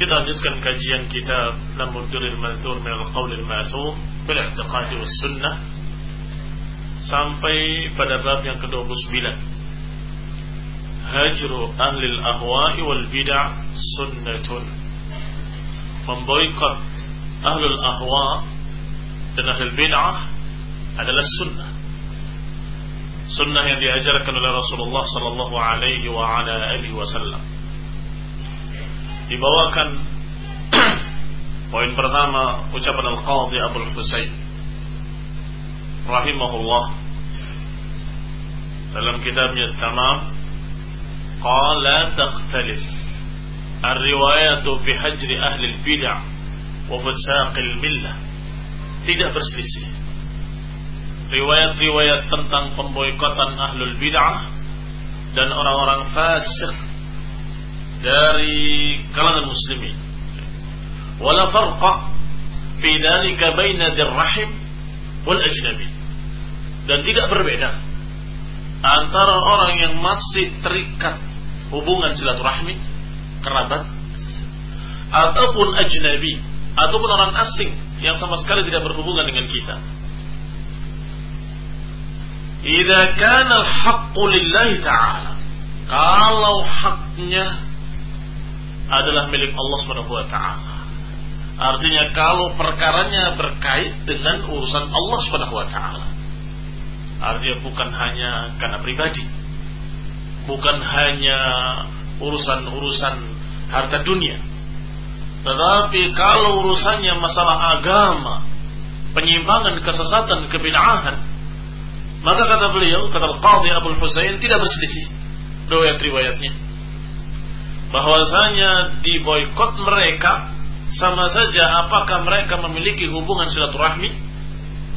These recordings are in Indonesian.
lanjutkan kajian kitab Lamul Duril Manthur min al-Qawl al-Ma'thur bil i'tiqad was sunnah sampai pada bab yang ke-29 Hajru ahli al-ahwa'i wal bid'ah sunnatun memboikot ahli al-ahwa dan ahli bid'ah adalah sunnah sunnah yang diajarkan oleh Rasulullah sallallahu alaihi wa ala alihi wasallam dibawakan poin pertama ucapan Al-Qadhi Abdul Husain rahimahullah dalam kitabnya Tamam qala takhtalif الروايات في حجر أهل البدع وفساق الملة tidak berselisih riwayat-riwayat tentang pemboikotan ahlul bid'ah dan orang-orang fasik dari kalangan muslimin. Wala farqa fi dhalika baina dirrahim wal ajnabi. Dan tidak berbeda antara orang yang masih terikat hubungan silaturahmi, kerabat, ataupun ajnabi, ataupun orang asing yang sama sekali tidak berhubungan dengan kita. Idza kana al-haqqu lillahi ta'ala. Kalau haknya adalah milik Allah Subhanahu wa taala. Artinya kalau perkaranya berkait dengan urusan Allah Subhanahu wa taala. Artinya bukan hanya karena pribadi. Bukan hanya urusan-urusan harta dunia. Tetapi kalau urusannya masalah agama, penyimpangan, kesesatan, kebid'ahan, maka kata beliau, kata Al-Qadhi Abu Husain tidak berselisih riwayat-riwayatnya. Bahwasanya diboykot mereka sama saja apakah mereka memiliki hubungan silaturahmi,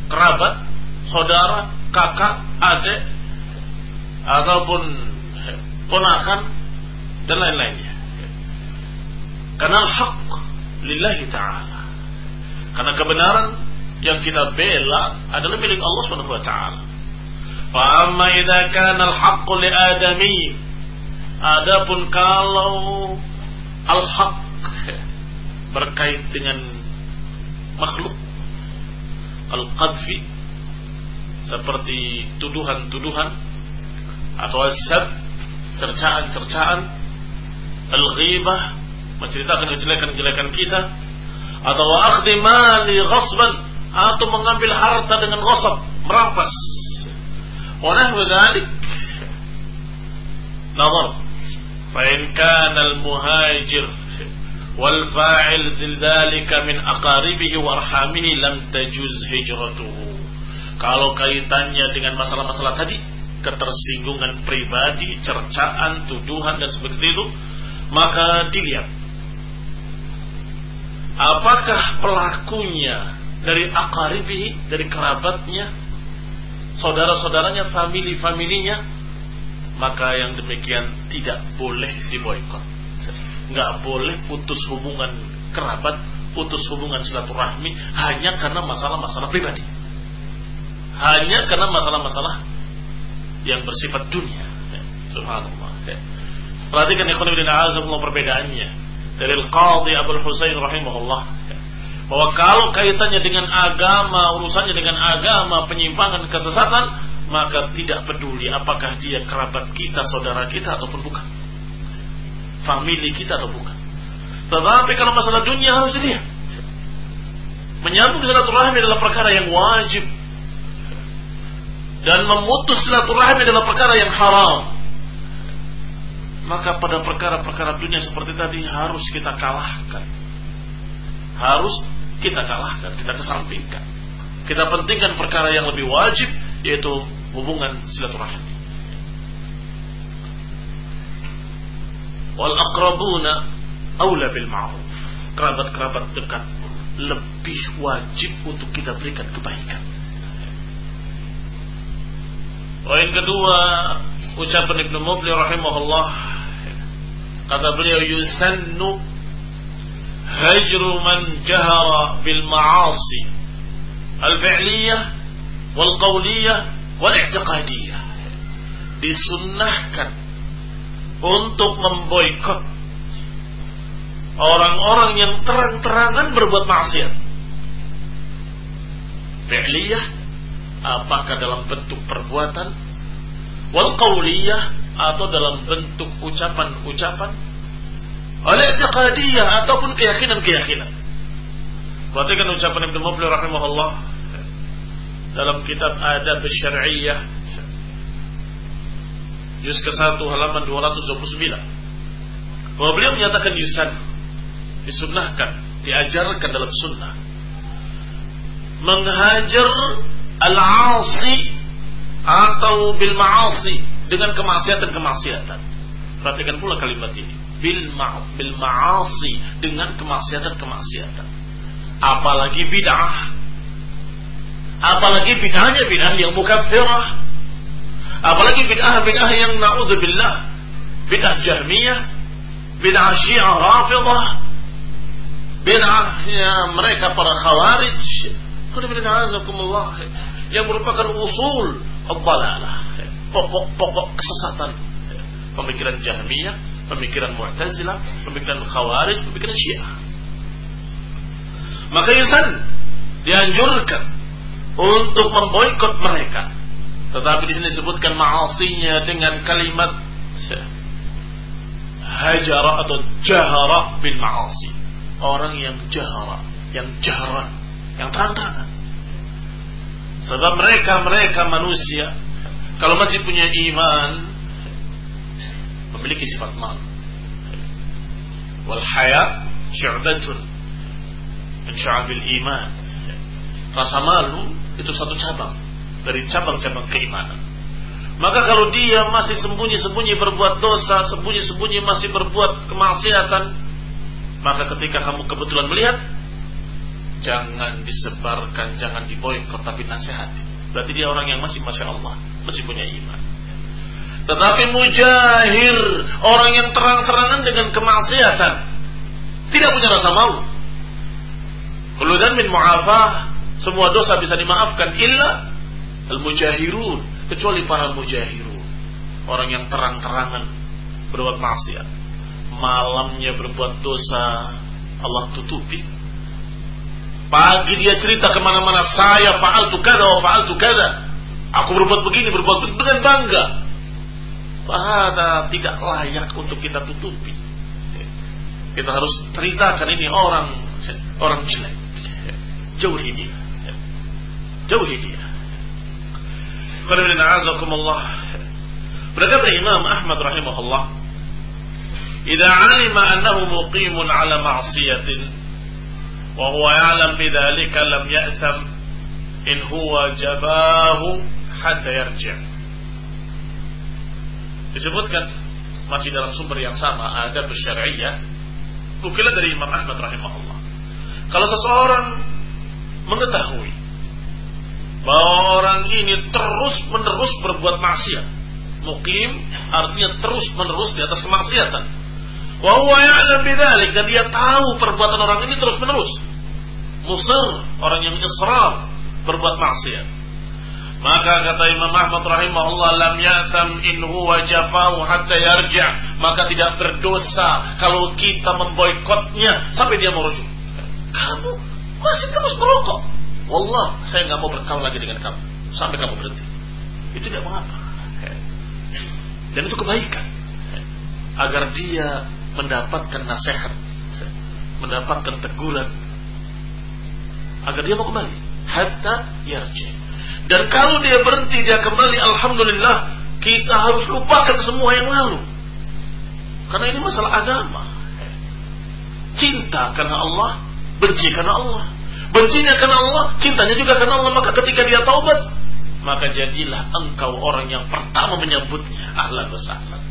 kerabat, saudara, kakak, adik, ataupun ponakan dan lain-lainnya. Karena hak lillahi ta'ala. Karena kebenaran yang kita bela adalah milik Allah Subhanahu wa taala. Fa amma idza kana al-haqqu li adami Adapun kalau al-haq berkait dengan makhluk al-qadfi seperti tuduhan-tuduhan atau asab cercaan-cercaan al-ghibah menceritakan kejelekan-kejelekan kita atau akhdi mali ghasban atau mengambil harta dengan ghasab merampas. Wa dzalik nazar al-muhajir wal fa'il dzalika min aqaribihi wa arhamihi lam tajuz hijratuhu kalau kaitannya dengan masalah-masalah tadi ketersinggungan pribadi, cercaan, tuduhan dan seperti itu, maka dilihat. Apakah pelakunya dari akaribi, dari kerabatnya, saudara-saudaranya, famili-familinya, maka yang demikian tidak boleh diboykot. Nggak boleh putus hubungan kerabat, putus hubungan silaturahmi hanya karena masalah-masalah pribadi. Hanya karena masalah-masalah yang bersifat dunia. Subhanallah. Perhatikan ikhwan ibn a'azamullah perbedaannya. Dari Al-Qadhi Abu Husain rahimahullah. Bahwa kalau kaitannya dengan agama, urusannya dengan agama, penyimpangan, kesesatan, maka tidak peduli apakah dia kerabat kita, saudara kita ataupun bukan. Famili kita atau bukan. Tetapi kalau masalah dunia harus dilihat. Menyambung silaturahmi adalah perkara yang wajib dan memutus silaturahmi adalah perkara yang haram. Maka pada perkara-perkara dunia seperti tadi harus kita kalahkan. Harus kita kalahkan, kita kesampingkan. Kita pentingkan perkara yang lebih wajib yaitu hubungan silaturahmi. Wal aqrabuna aula bil ma'ruf. Kerabat-kerabat dekat lebih wajib untuk kita berikan kebaikan Poin kedua ucapan Ibnu Mufli rahimahullah kata beliau yusannu hajru man jahara bil ma'asi al-fi'liyah wal qawliyah wal i'tiqadiyah disunnahkan untuk memboikot orang-orang yang terang-terangan berbuat maksiat. Fi'liyah apakah dalam bentuk perbuatan? Wal qawliyah atau dalam bentuk ucapan-ucapan? Oleh ataupun keyakinan-keyakinan. Perhatikan ucapan Ibnu Muflih rahimahullah dalam kitab Adab Syar'iyyah juz ke-1 halaman 229. Bahwa beliau menyatakan yusan disunnahkan, diajarkan dalam sunnah menghajar al-asi atau bil ma'asi dengan kemaksiatan-kemaksiatan. Perhatikan pula kalimat ini. Bil bil ma'asi dengan kemaksiatan-kemaksiatan. Apalagi bid'ah. Apalagi bid'ahnya bid'ah yang mukaffirah. Apalagi bid'ah-bid'ah yang na'udzubillah. Bid'ah Jahmiyah, bid'ah Syiah Rafidah, bid'ahnya mereka para Khawarij, yang merupakan usul al-dalalah pokok-pokok kesesatan pemikiran Jahmiyah pemikiran Mu'tazilah pemikiran Khawarij pemikiran Syiah maka Yusan dianjurkan untuk memboikot mereka tetapi di sini disebutkan ma'asinya dengan kalimat hajara atau jahara bil ma'asi orang yang jahara yang jaharan yang terang-terangan. Sebab mereka-mereka manusia kalau masih punya iman memiliki sifat mal. Wal haya syu'batun min syu'abil iman. Rasa malu itu satu cabang dari cabang-cabang keimanan. Maka kalau dia masih sembunyi-sembunyi berbuat dosa, sembunyi-sembunyi masih berbuat kemaksiatan, maka ketika kamu kebetulan melihat, jangan disebarkan, jangan diboykot, tapi nasihati. Berarti dia orang yang masih masya Allah, masih punya iman. Tetapi mujahir, orang yang terang-terangan dengan kemaksiatan, tidak punya rasa malu. Kuludan min mu'afah, semua dosa bisa dimaafkan illa al-mujahirun, kecuali para mujahirun. Orang yang terang-terangan berbuat maksiat. Malamnya berbuat dosa, Allah tutupi Pagi dia cerita ke mana-mana saya faal tu kada, faal tu kada. Aku berbuat begini, berbuat begini dengan bangga. Bahada tidak layak untuk kita tutupi. Kita harus ceritakan ini orang orang jelek. Jauhi dia. Jauhi dia. Berkata Imam Ahmad rahimahullah, "Idza 'alima annahu muqimun 'ala ma'siyatin wa huwa ya'lam bidzalika lam ya'tham in huwa jabahu hatta yarji'." Disebutkan masih dalam sumber yang sama ada syariah nukilan dari Imam Ahmad rahimahullah. Kalau seseorang mengetahui bahwa orang ini terus menerus berbuat maksiat, mukim artinya terus menerus di atas kemaksiatan. Wa huwa ya'lam dia tahu perbuatan orang ini terus menerus. Musir, orang yang israr berbuat maksiat. Maka kata Imam Ahmad rahimahullah lam ya'tham in huwa jafau hatta yarja. Maka tidak berdosa kalau kita memboikotnya sampai dia merujuk. Kamu masih terus merokok. Wallah, saya nggak mau berkawan lagi dengan kamu sampai kamu berhenti. Itu tidak mengapa. Dan itu kebaikan. Agar dia mendapatkan nasihat. Mendapatkan teguran. Agar dia mau kembali. Hatta yarji. Dan kalau dia berhenti, dia kembali. Alhamdulillah. Kita harus lupakan semua yang lalu. Karena ini masalah agama. Cinta karena Allah. Benci karena Allah. Bencinya karena Allah. Cintanya juga karena Allah. Maka ketika dia taubat maka jadilah engkau orang yang pertama menyambutnya ahlan wa sahlan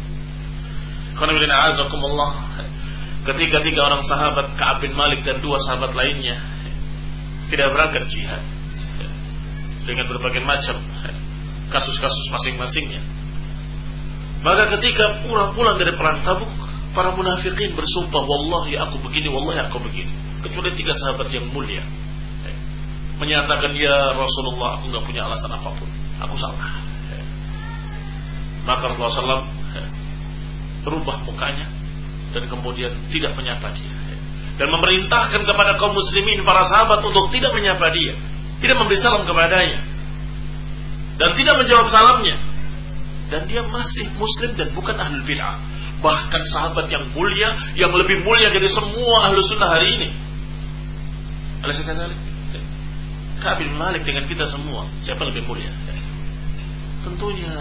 ketika tiga orang sahabat Ka'ab bin Malik dan dua sahabat lainnya tidak berangkat jihad. Dengan berbagai macam kasus-kasus masing-masingnya. Maka ketika pulang-pulang dari perang Tabuk para munafikin bersumpah wallahi aku begini wallahi aku begini. Kecuali tiga sahabat yang mulia menyatakan ya Rasulullah aku nggak punya alasan apa pun. Aku salah. Maka Rasulullah SAW berubah mukanya dan kemudian tidak menyapa dia. Dan memerintahkan kepada kaum muslimin para sahabat untuk tidak menyapa dia tidak memberi salam kepadanya dan tidak menjawab salamnya. Dan dia masih muslim dan bukan ahli bid'ah. Bahkan sahabat yang mulia yang lebih mulia dari semua ahlu sunnah hari ini. Alaihi Ka'ab bin Malik dengan kita semua, siapa lebih mulia? Tentunya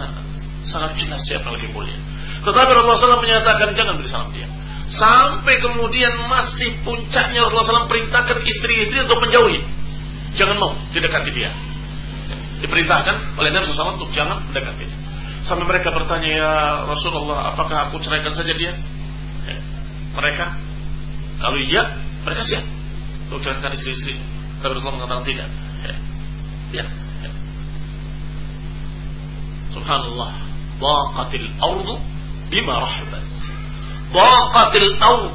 sangat jelas siapa lebih mulia. Tetapi Rasulullah SAW menyatakan jangan beri salam dia. Sampai kemudian masih puncaknya Rasulullah SAW perintahkan istri-istri untuk menjauhi. Jangan mau didekati dia. Diperintahkan oleh Nabi SAW untuk jangan mendekati dia. Sampai mereka bertanya, ya Rasulullah, apakah aku ceraikan saja dia? Mereka, kalau iya, mereka siap untuk ceraikan istri-istri. Tapi Rasulullah mengatakan tidak. Ya. Subhanallah. Daqatil ardu bima rahbat. Daqatil ardu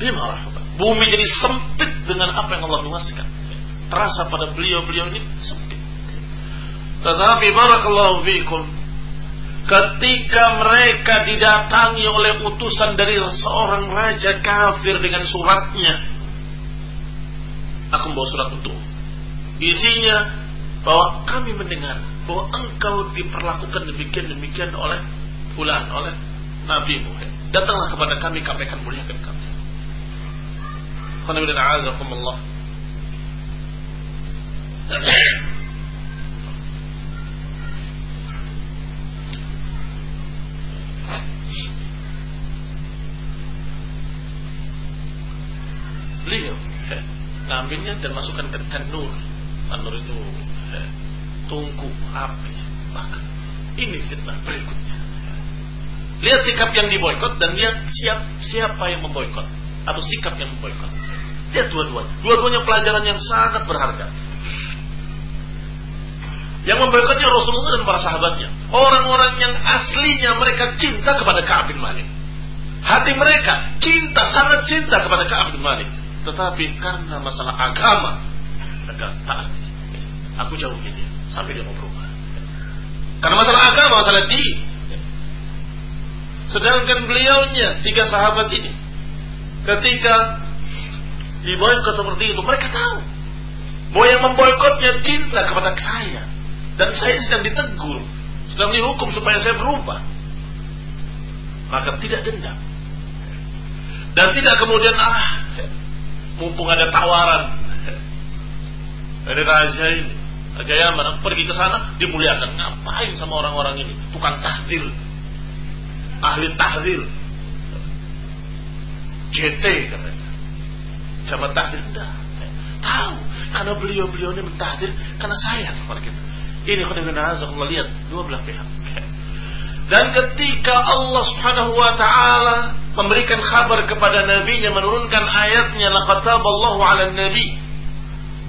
bima rahbat. Bumi jadi sempit dengan apa yang Allah luaskan. Terasa pada beliau-beliau ini sempit. Tetapi barakallahu fikum ketika mereka didatangi oleh utusan dari seorang raja kafir dengan suratnya aku membawa surat untuk Isinya bahwa kami mendengar bahwa engkau diperlakukan demikian-demikian oleh fulan, oleh Nabi Muhammad. Datanglah kepada kami, kami akan muliakan kamu. Alhamdulillah. Beliau ngambilnya dan masukkan ke tanur Tanur itu eh, tungku api. Ini fitnah berikutnya. Lihat sikap yang diboykot dan lihat siap siapa yang memboykot atau sikap yang memboykot. Lihat dua-duanya. Dua-duanya pelajaran yang sangat berharga. Yang memboikotnya Rasulullah dan para sahabatnya. Orang-orang yang aslinya mereka cinta kepada Ka'ab bin Malik. Hati mereka cinta, sangat cinta kepada Ka'ab bin Malik. Tetapi karena masalah agama, mereka taat. Aku jauh gitu sampai dia mau berubah. Karena masalah agama, masalah di. Sedangkan beliaunya tiga sahabat ini ketika diboykot seperti itu. Mereka tahu bahwa yang memboykotnya cinta kepada saya dan saya sedang ditegur, sedang dihukum supaya saya berubah. Maka tidak dendam. Dan tidak kemudian ah mumpung ada tawaran dari raja ini. Raja Yaman pergi ke sana dimuliakan. Ngapain sama orang-orang ini? Tukang tahdir ahli tahdir JT katanya. Jabat tahdir enggak. Tahu karena beliau-beliau ini mentahdir karena sayang kepada kita. Ini kalau lihat dua belah pihak. Dan ketika Allah Subhanahu wa taala memberikan kabar kepada nabinya menurunkan ayatnya laqad taballahu 'alan nabi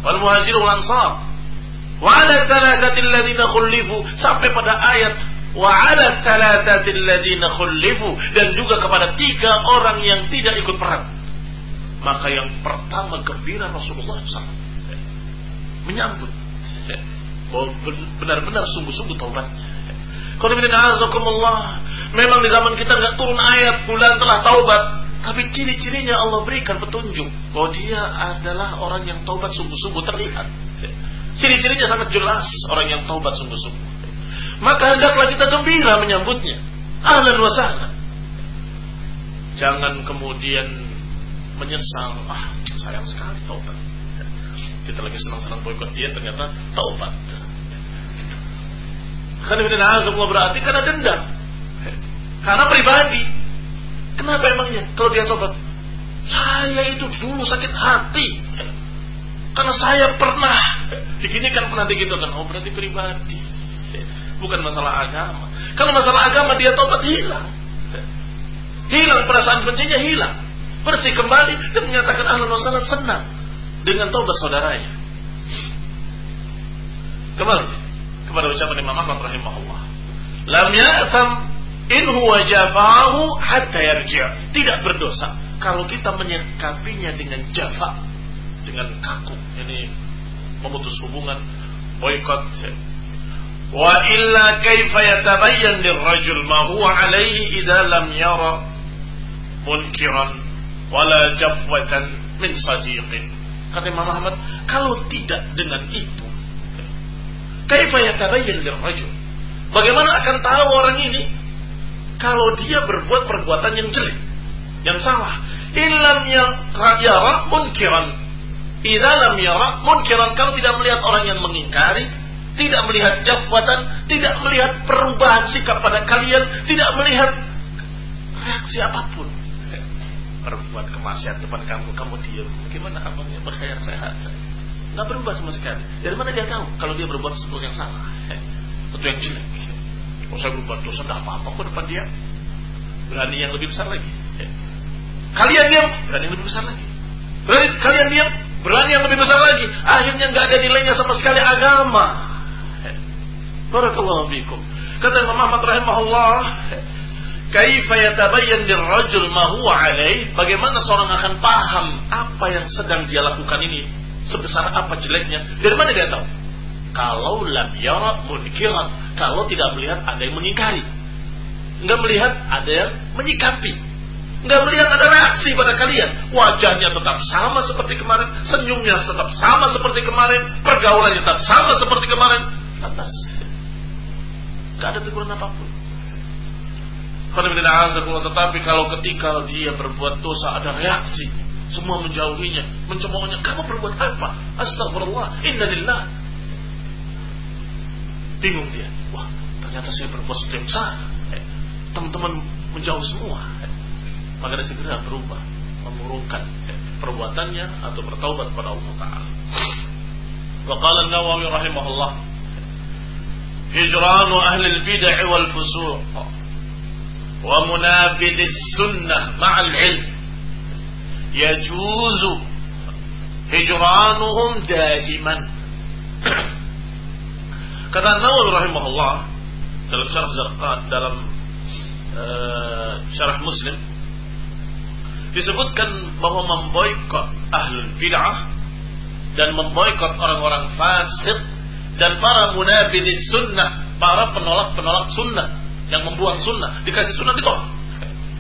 wal muhajirin wal ansar wa 'ala thalathati alladziina khulifu. Sampai pada ayat wa 'ala thalathati alladziina khulifu. Dan juga kepada tiga orang yang tidak ikut perang. Maka yang pertama gembira Rasulullah SAW menyambut. Benar-benar sungguh-sungguh taubatnya Memang di zaman kita nggak turun ayat bulan telah taubat, tapi ciri-cirinya Allah berikan petunjuk bahwa dia adalah orang yang taubat sungguh-sungguh terlihat. Ciri-cirinya sangat jelas orang yang taubat sungguh-sungguh. Maka hendaklah kita gembira menyambutnya. Ahlan wa sahlan. Jangan kemudian menyesal. Ah, sayang sekali taubat. Kita lagi senang-senang boikot dia ternyata taubat. Karena berarti karena dendam. Karena pribadi. Kenapa emangnya kalau dia tobat? Saya itu dulu sakit hati. Karena saya pernah diginikan pernah digitukan. Oh berarti pribadi. Bukan masalah agama. Kalau masalah agama dia tobat hilang. Hilang perasaan bencinya hilang. Bersih kembali dan menyatakan ahlan wasallam senang dengan tobat saudaranya. Kembali kepada ucapan Imam Ahmad rahimahullah. Lam ya'tham in huwa hatta yarji'. Tidak berdosa kalau kita menyikapinya dengan jafa, dengan kaku. Ini memutus hubungan, boykot. Wa illa kaifa yatabayyan lirrajul ma huwa alaihi idza lam yara munkiran wala jafwatan min sadiqin. Kata Imam Ahmad, kalau tidak dengan itu Kaifa yatabayyan lirrajul? Bagaimana akan tahu orang ini kalau dia berbuat perbuatan yang jelek, yang salah? Illam yara munkiran. Idza lam yara munkiran kalau tidak melihat orang yang mengingkari, tidak melihat jabatan, tidak melihat perubahan sikap pada kalian, tidak melihat reaksi apa pun. Berbuat kemaksiatan depan kamu, kamu diam. Bagaimana amalnya berkhayal sehat? nggak berubah sama sekali. Dari mana dia tahu kalau dia berbuat sesuatu yang salah, sesuatu yang jelek? Saya berbuat dosa, tidak apa-apa kok depan dia. Berani yang lebih besar lagi. Kalian diam, berani yang lebih besar lagi. Berani kalian diam, berani yang lebih besar lagi. Akhirnya nggak ada nilainya sama sekali agama. Barakallahu fikum. Kata Imam Ahmad rahimahullah, Kaifa yatabayyan lirrajul ma huwa alaih? Bagaimana seorang akan paham apa yang sedang dia lakukan ini sebesar apa jeleknya. Dari mana dia tahu? Kalau lam yara munkiran, kalau tidak melihat ada yang mengingkari. Enggak melihat ada yang menyikapi. Enggak melihat ada reaksi pada kalian. Wajahnya tetap sama seperti kemarin, senyumnya tetap sama seperti kemarin, pergaulannya tetap sama seperti kemarin. Lantas, enggak ada teguran apa pun. Tetapi kalau ketika dia berbuat dosa ada reaksi, semua menjauhinya, mencemoohnya. Kamu berbuat apa? Astagfirullah, innalillah bingung dia. Wah ternyata saya berbuat sesuatu yang salah eh, teman-teman menjauh semua. Eh, maka dia segera berubah mengurungkan eh, perbuatannya atau bertaubat kepada Allah Taala. وقال النووي رحمه Hijranu هجران أهل البدع wal fusuq wa مع sunnah يجوز هجرانهم دائما yajuzu hijranuhum kata Nawawi rahimahullah dalam syarah Zarqat dalam uh, syarah Muslim disebutkan bahwa memboikot ahlul bid'ah dan memboikot orang-orang fasik dan para munabidis sunnah, para penolak-penolak sunnah yang membuang sunnah, dikasih sunnah ditolak.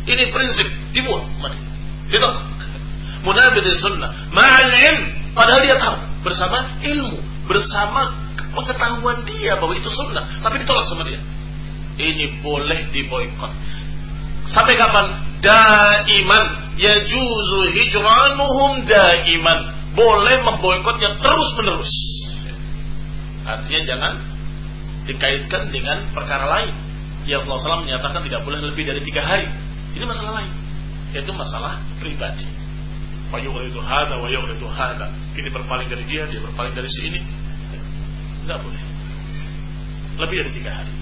Ini prinsip dibuang, ditolak munabid sunnah. Ma'al padahal dia tahu. Bersama ilmu bersama pengetahuan dia bahwa itu sunnah tapi ditolak sama dia. Ini boleh diboykot sampai kapan? Daiman. Yajuzu hijranuhum daiman. Boleh memboikotnya terus menerus artinya jangan dikaitkan dengan perkara lain. Ya Allah SAW menyatakan tidak boleh lebih dari tiga hari. Ini masalah lain. Yaitu masalah pribadi. Itu hada wa itu hada. Ini berpaling dari dia, dia berpaling dari si. Tidak boleh. Lebih dari tiga hari.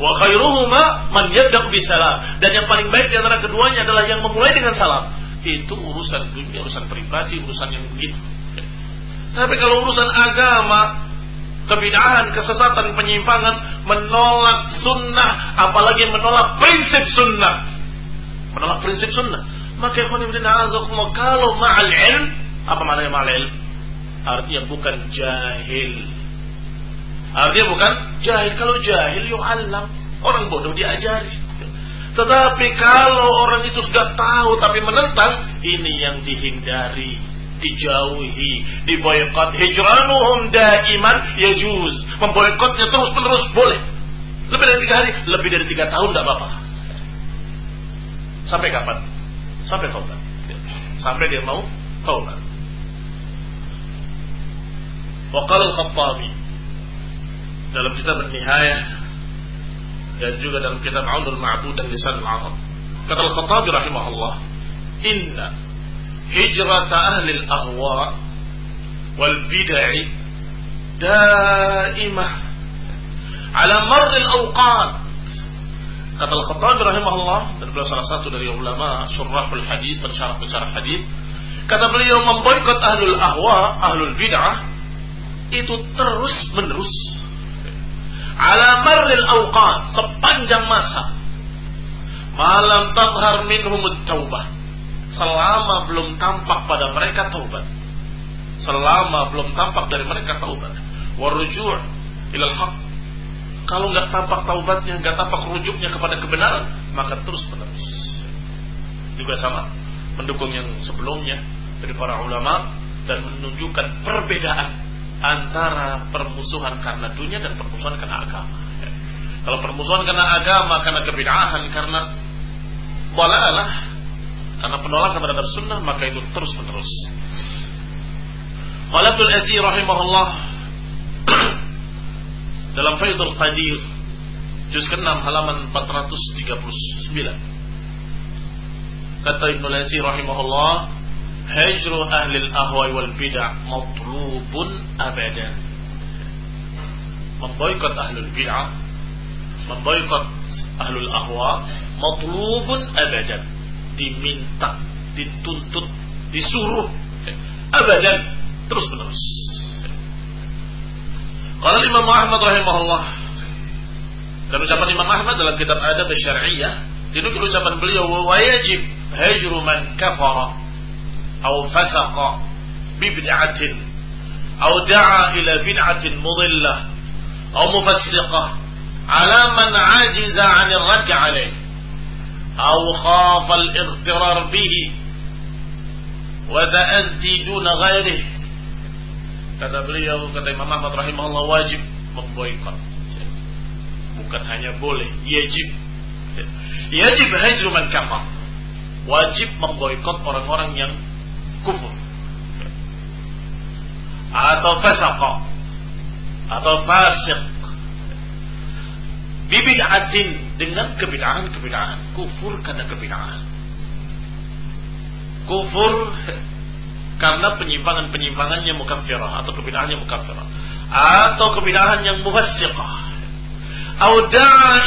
Wa khairuhuma man yabda'u bisalam. Dan yang paling baik di antara keduanya adalah yang memulai dengan salam. Itu urusan dunia, urusan pribadi, urusan yang begitu. Tapi kalau urusan agama, kebidahan, kesesatan, penyimpangan, menolak sunnah, apalagi menolak prinsip sunnah. Menolak prinsip sunnah. Maka ikhwan kalau ma'al ilm, apa maknanya ma'al ilm? Artinya bukan jahil. Artinya bukan jahil. Kalau jahil yu'allam. Orang bodoh diajari. Tetapi kalau orang itu sudah tahu tapi menentang, ini yang dihindari, dijauhi, diboykot. Hijranuhum daiman yajuz. Memboykotnya terus menerus boleh. Lebih dari tiga hari, lebih dari tiga tahun tidak apa-apa. Sampai kapan? sampai taubat. Sampai dia mau taubat. Waqala al-Khattabi dalam kitab An-Nihayah dan juga dalam kitab Aunul Ma'bud dan Lisan al-Arab. Kata al-Khattabi rahimahullah, "Inna hijrata ahli al-ahwa wal bid'ah daimah ala marr al-awqat Kata Al-Khattabi rahimahullah dan beliau salah satu dari ulama surahul hadis pensyarah-pensyarah hadis kata beliau memboikot ahlul ahwa, ahlul bid'ah itu terus menerus ala marril awqat sepanjang masa. Malam tadhar minhum taubah selama belum tampak pada mereka taubat. Selama belum tampak dari mereka taubat. Waruju' ilal haq. Kalau nggak tampak taubatnya, nggak tampak rujuknya kepada kebenaran, maka terus menerus. Juga sama, mendukung yang sebelumnya dari para ulama dan menunjukkan perbedaan antara permusuhan karena dunia dan permusuhan karena agama. Kalau permusuhan karena agama, karena kebidahan, karena walalah, karena penolakan terhadap sunnah, maka itu terus menerus. Qala Abdul Aziz rahimahullah dalam Faidul Qadir juz ke-6 halaman 439 kata Ibnu Lazi rahimahullah hajru ahli al-ahwa wal bid'ah matlubun abadan. Memboikot ahlul bid'ah memboikot ahlul ahwa matlubun abadan. Diminta dituntut disuruh abadan terus menerus. Qala Imam Ahmad rahimahullah. Dan ucapan Imam Ahmad dalam kitab Adab Syar'iyyah dinukil ucapan beliau wa yajib hajru man kafara atau fasaqa bi bid'atin atau da'a ila bid'atin mudillah atau mufassiqah ala man ajiza 'an ar-rad' alayh atau khafa al-ightirar bihi wa ta'addi duna ghairihi Kata beliau, kata Imam Ahmad rahimahullah wajib memboikot. Bukan hanya boleh, yajib. Yajib hajru man kafar. Wajib memboikot orang-orang yang kufur. Atau fasaqa. Atau fasik. Bibid'atin dengan kebidahan-kebidahan. Kufur karena kebidahan. Kufur karena penyimpangan-penyimpangannya mukaffirah atau kebidahannya mukaffirah atau kebidahan yang mufassiqah atau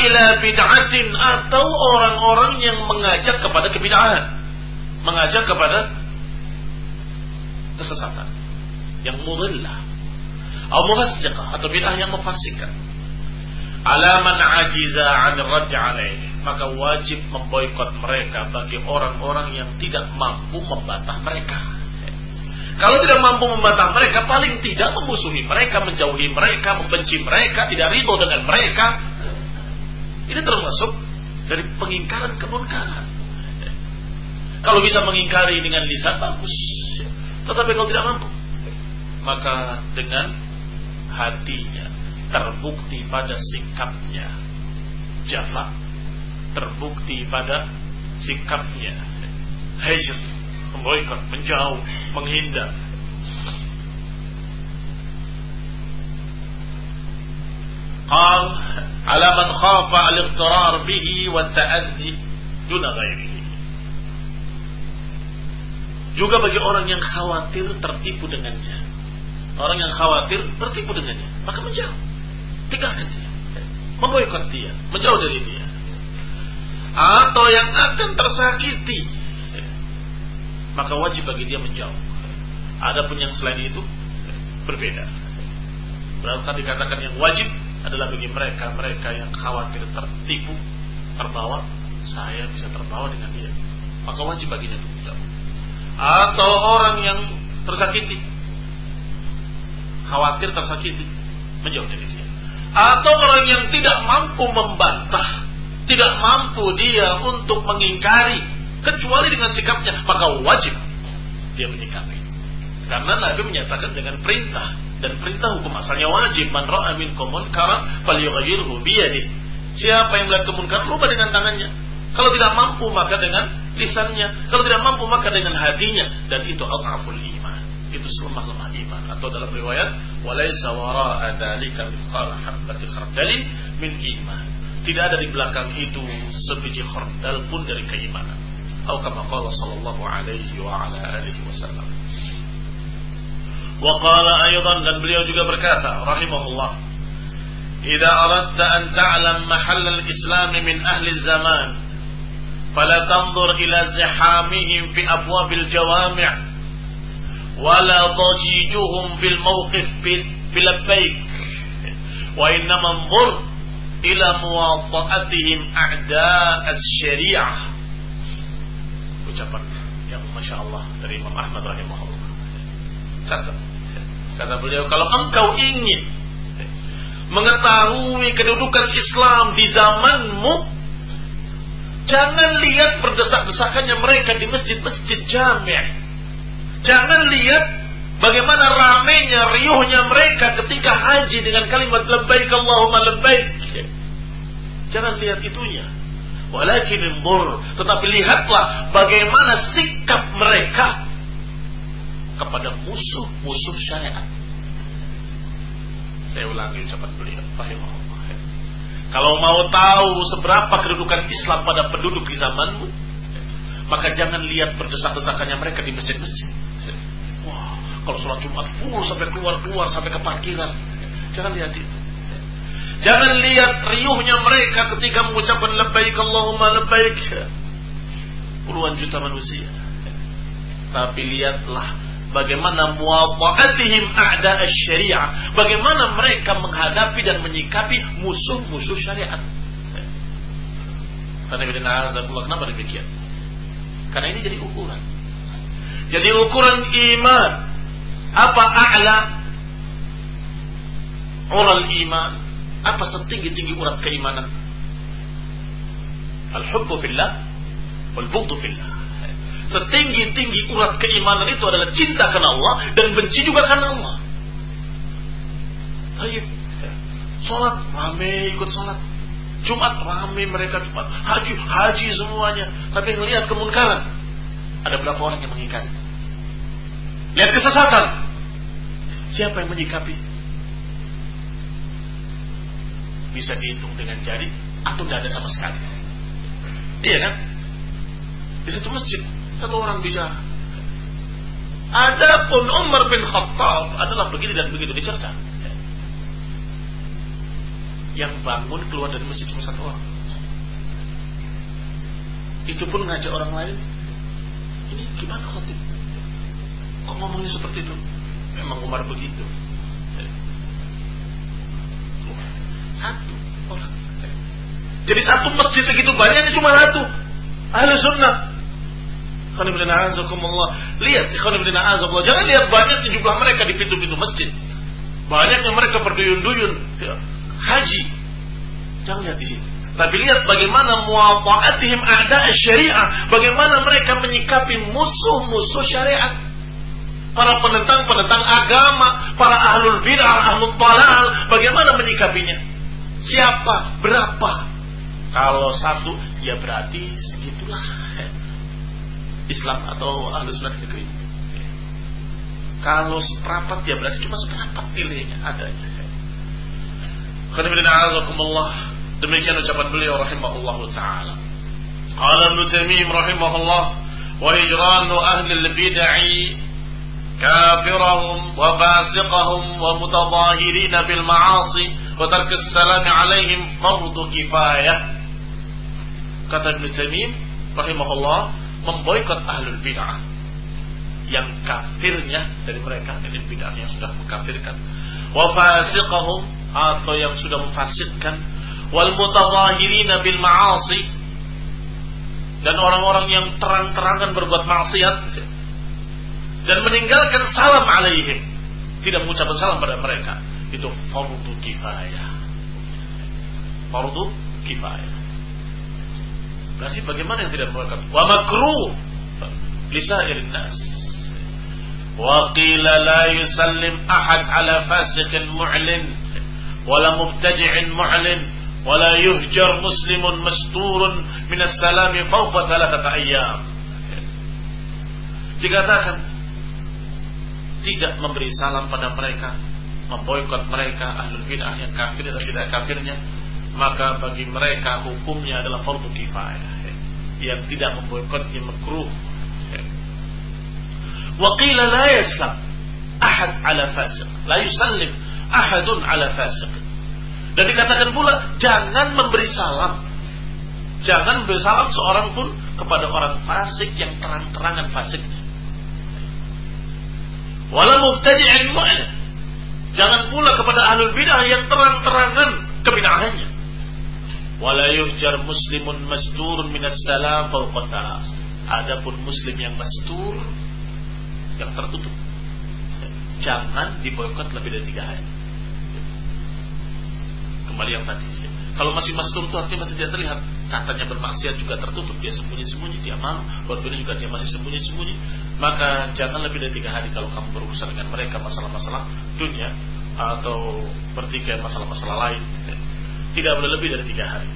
ila bid'atin atau orang-orang yang mengajak kepada kebidahan mengajak kepada kesesatan yang mudillah atau mufassiqah atau bid'ah yang mufassikan alaman ajiza 'an radd maka wajib memboikot mereka bagi orang-orang yang tidak mampu membantah mereka kalau tidak mampu membantah mereka, paling tidak memusuhi mereka, menjauhi mereka, membenci mereka, tidak ridho dengan mereka. Ini termasuk dari pengingkaran kemunkaran. Kalau bisa mengingkari dengan lisan bagus. Tetapi kalau tidak mampu, maka dengan hatinya terbukti pada sikapnya jafa terbukti pada sikapnya hijr memboikot menjauh menghindar قال على من خاف الاغترار به والتأذي دون غيره juga bagi orang yang khawatir tertipu dengannya. Orang yang khawatir tertipu dengannya. Maka menjauh. Tinggalkan dia. Memboikot dia. Menjauh dari dia. Atau yang akan tersakiti. Maka wajib bagi dia menjauh. Adapun yang selain itu berbeda. Berarti dikatakan yang wajib adalah bagi mereka mereka yang khawatir tertipu, terbawa, saya bisa terbawa dengan dia. Maka wajib baginya menjauh. Atau orang yang tersakiti, khawatir tersakiti, menjauh dari dia. Atau orang yang tidak mampu membantah, tidak mampu dia untuk mengingkari, kecuali dengan sikapnya, maka wajib dia menyikapi. Karena Nabi menyatakan dengan perintah. Dan perintah hukum asalnya wajib. Man ra'a minkum munkaran falyughayyirhu biyadihi. Siapa yang melihat kemunkaran rubah dengan tangannya. Kalau tidak mampu maka dengan lisannya kalau tidak mampu maka dengan hatinya dan itu adhaful iman itu selemah-lemah iman atau dalam riwayat walaysa wara'a dzalika mithqal habbati khardalin min iman tidak ada di belakang itu sebiji khardal pun dari keimanan atau kama qala sallallahu alaihi wa ala alihi wasallam وقال أيضا dan beliau juga berkata rahimahullah إذا أردت أن تعلم محل الإسلام من أهل الزمان فلا تنظر إلى زحامهم في أبواب الجوامع ولا ضجيجهم في الموقف بلبيك وإنما انظر إلى مواطأتهم أعداء الشريعة ucapan yang Masya Allah dari Imam Ahmad rahimahullah catat Kata beliau, kalau engkau ingin mengetahui kedudukan Islam di zamanmu, jangan lihat berdesak-desakannya mereka di masjid-masjid jami'. Jangan lihat bagaimana ramenya, riuhnya mereka ketika haji dengan kalimat lebbaik Allahumma lebbaik. Jangan lihat itunya. Walakin imbur. Tetapi lihatlah bagaimana sikap mereka kepada musuh-musuh syariat. Saya ulangi ucapan beliau, rahimahullah. Kalau mau tahu seberapa kedudukan Islam pada penduduk di zamanmu, maka jangan lihat berdesak-desakannya mereka di masjid-masjid. Wah, kalau sholat Jumat full sampai keluar-keluar sampai ke parkiran, jangan lihat itu. Jangan lihat riuhnya mereka ketika mengucapkan lebbaik Allahumma lebbaik. Puluhan juta manusia. Tapi lihatlah bagaimana muwafaqatihim a'da syariah bagaimana mereka menghadapi dan menyikapi musuh-musuh syariat. Kenapa demikian? Karena ini jadi ukuran. Jadi ukuran iman. Apa a'la ural iman? Apa setinggi-tinggi urat keimanan? Al-hubbu fillah wal bughdu fillah setinggi-tinggi urat keimanan itu adalah cinta karena Allah dan benci juga karena Allah. Ayo, sholat rame ikut sholat. Jumat rame mereka Jumat. Haji, haji semuanya. Tapi melihat kemunkaran. Ada berapa orang yang mengingkari? Lihat kesesatan. Siapa yang menyikapi? Bisa dihitung dengan jari atau tidak ada sama sekali. Iya kan? Di satu masjid satu orang bicara. Adapun Umar bin Khattab adalah begini dan begitu dicerca. Yang bangun keluar dari masjid cuma satu orang. Itu pun ngajak orang lain. Ini gimana khotib? Kok ngomongnya seperti itu? Memang Umar begitu. Satu orang. Jadi satu masjid segitu banyaknya cuma satu. Ahli sunnah Lihat Jangan lihat banyaknya jumlah mereka di pintu-pintu masjid. Banyaknya mereka berduyun-duyun ya, haji. Jangan lihat di sini. Tapi lihat bagaimana muwafa'atihim a'da syariah. Bagaimana mereka menyikapi musuh-musuh syariat. Para penentang-penentang agama. Para ahlul bid'ah, ahlul talal. Bagaimana menyikapinya. Siapa, berapa. Kalau satu, ya berarti segitulah. Islam atau ahlul sunnah negeri. Kalau seperapat, ya berarti cuma seperapat pilihnya adanya. Khamilina'azakumullah. Demikian ucapan beliau rahimahullah taala. Qala Ibnu Taimiyah rahimahullah wa hijranu ahli al-bid'ah kafirahum wa fasiqahum wa mutadahirina bil ma'asi wa tark as-salam alaihim fardu kifayah. Kata Ibnu Taimiyah rahimahullah memboikot ahlul bid'ah. Yang kafirnya dari mereka ini bid'ah yang sudah mengkafirkan. Wa fasiqahum atau yang sudah memfasidkan. Wal mutadhahirina bil ma'asi. Dan orang-orang yang terang-terangan berbuat maksiat. Dan meninggalkan salam alaihim. Tidak mengucapkan salam pada mereka. Itu fardu kifayah. Fardu kifayah Berarti bagaimana yang tidak mengeluarkan? Wa makruh lisairin nas. Wa qila la yusallim ahad ala fasiqin mu'lin wala mubtaji'in mu'lin wala yuhjar muslimun masturun min as-salami fawqa thalathata ayyam. Dikatakan tidak memberi salam pada mereka, memboikot mereka ahlul bidah yang kafir dan tidak kafirnya, maka bagi mereka hukumnya adalah fardu kifayah yang tidak memboikotnya makruh wa qila la yaslam ahad ala fasiq la yusallim ahadun ala fasiq dan dikatakan pula jangan memberi salam. Jangan memberi salam seorang pun kepada orang fasik yang terang-terangan fasiknya. Walau mubtadi'in mu'lin. Jangan pula kepada ahlul bidah yang terang-terangan kebinahannya. Wala yuhjar muslimun masturun minas salam fawqa Adapun muslim yang mastur yang tertutup. Jangan diboykot lebih dari tiga hari kembali yang tadi. Kalau masih mastur itu artinya masih tidak terlihat. Katanya bermaksiat juga tertutup, dia sembunyi-sembunyi, dia malu. Berbeda juga dia masih sembunyi-sembunyi. Maka jangan lebih dari tiga hari kalau kamu berurusan dengan mereka masalah-masalah dunia atau bertikai masalah-masalah lain. Tidak boleh lebih dari tiga hari.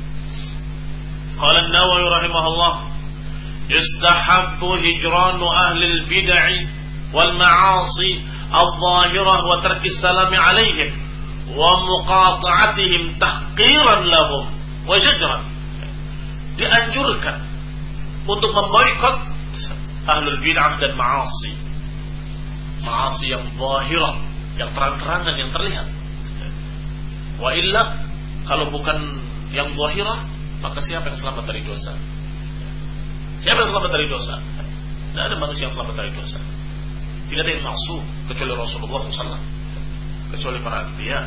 Qala Nawawi rahimahullah, yustahabbu hijranu ahli al-bid'ah wal ma'asi al-zahirah wa tarki alaihim wa muqata'atihim tahqiran lahum wa dianjurkan untuk memboikot ahlul bid'ah dan ma'asi. Ma'asi yang zahirah yang terang-terangan yang terlihat. Wa illa kalau bukan yang zahirah maka siapa yang selamat dari dosa siapa yang selamat dari dosa tidak ada manusia yang selamat dari dosa tidak ada yang maksud kecuali Rasulullah SAW kecuali para anbiya.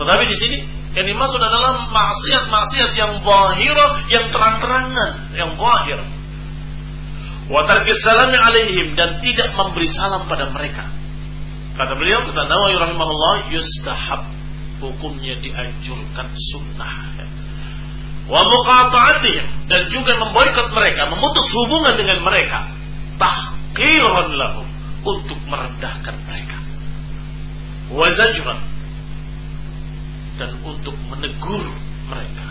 Tetapi di sini yang dimaksud adalah maksiat-maksiat yang zahir, yang terang-terangan, yang zahir. Wa alaihim dan tidak memberi salam pada mereka. Kata beliau, kata Nawawi rahimahullah, yustahab hukumnya dianjurkan sunnah. Wa muqata'atihim dan juga memboikot mereka, memutus hubungan dengan mereka. Tahqiran lahum untuk merendahkan mereka wazajran dan untuk menegur mereka.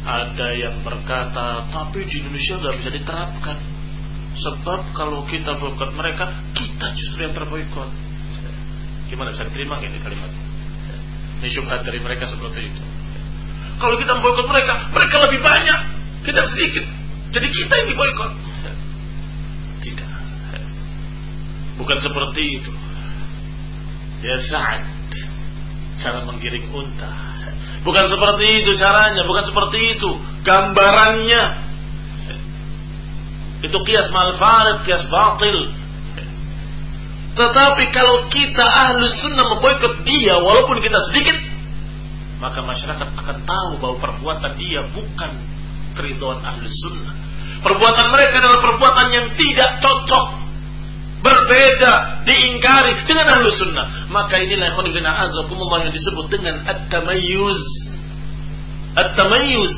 Ada yang berkata, tapi di Indonesia nggak bisa diterapkan. Sebab kalau kita boikot mereka, kita justru yang terboikot. Gimana bisa diterima ini kalimat? Ini syubhat dari mereka seperti itu. Kalau kita memboikot mereka, mereka lebih banyak, kita sedikit. Jadi kita yang diboikot. Bukan seperti itu. Ya saat cara menggiring unta. Bukan seperti itu caranya, bukan seperti itu gambarannya. Itu kias malfarid, kias batil. Tetapi kalau kita ahlu sunnah memboikot dia walaupun kita sedikit, maka masyarakat akan tahu bahwa perbuatan dia bukan keriduan ahlu sunnah. Perbuatan mereka adalah perbuatan yang tidak cocok berbeda, diingkari, dengan ahlu sunnah. Maka inilah yang azakumullah yang disebut dengan at-tamayyuz. At-tamayyuz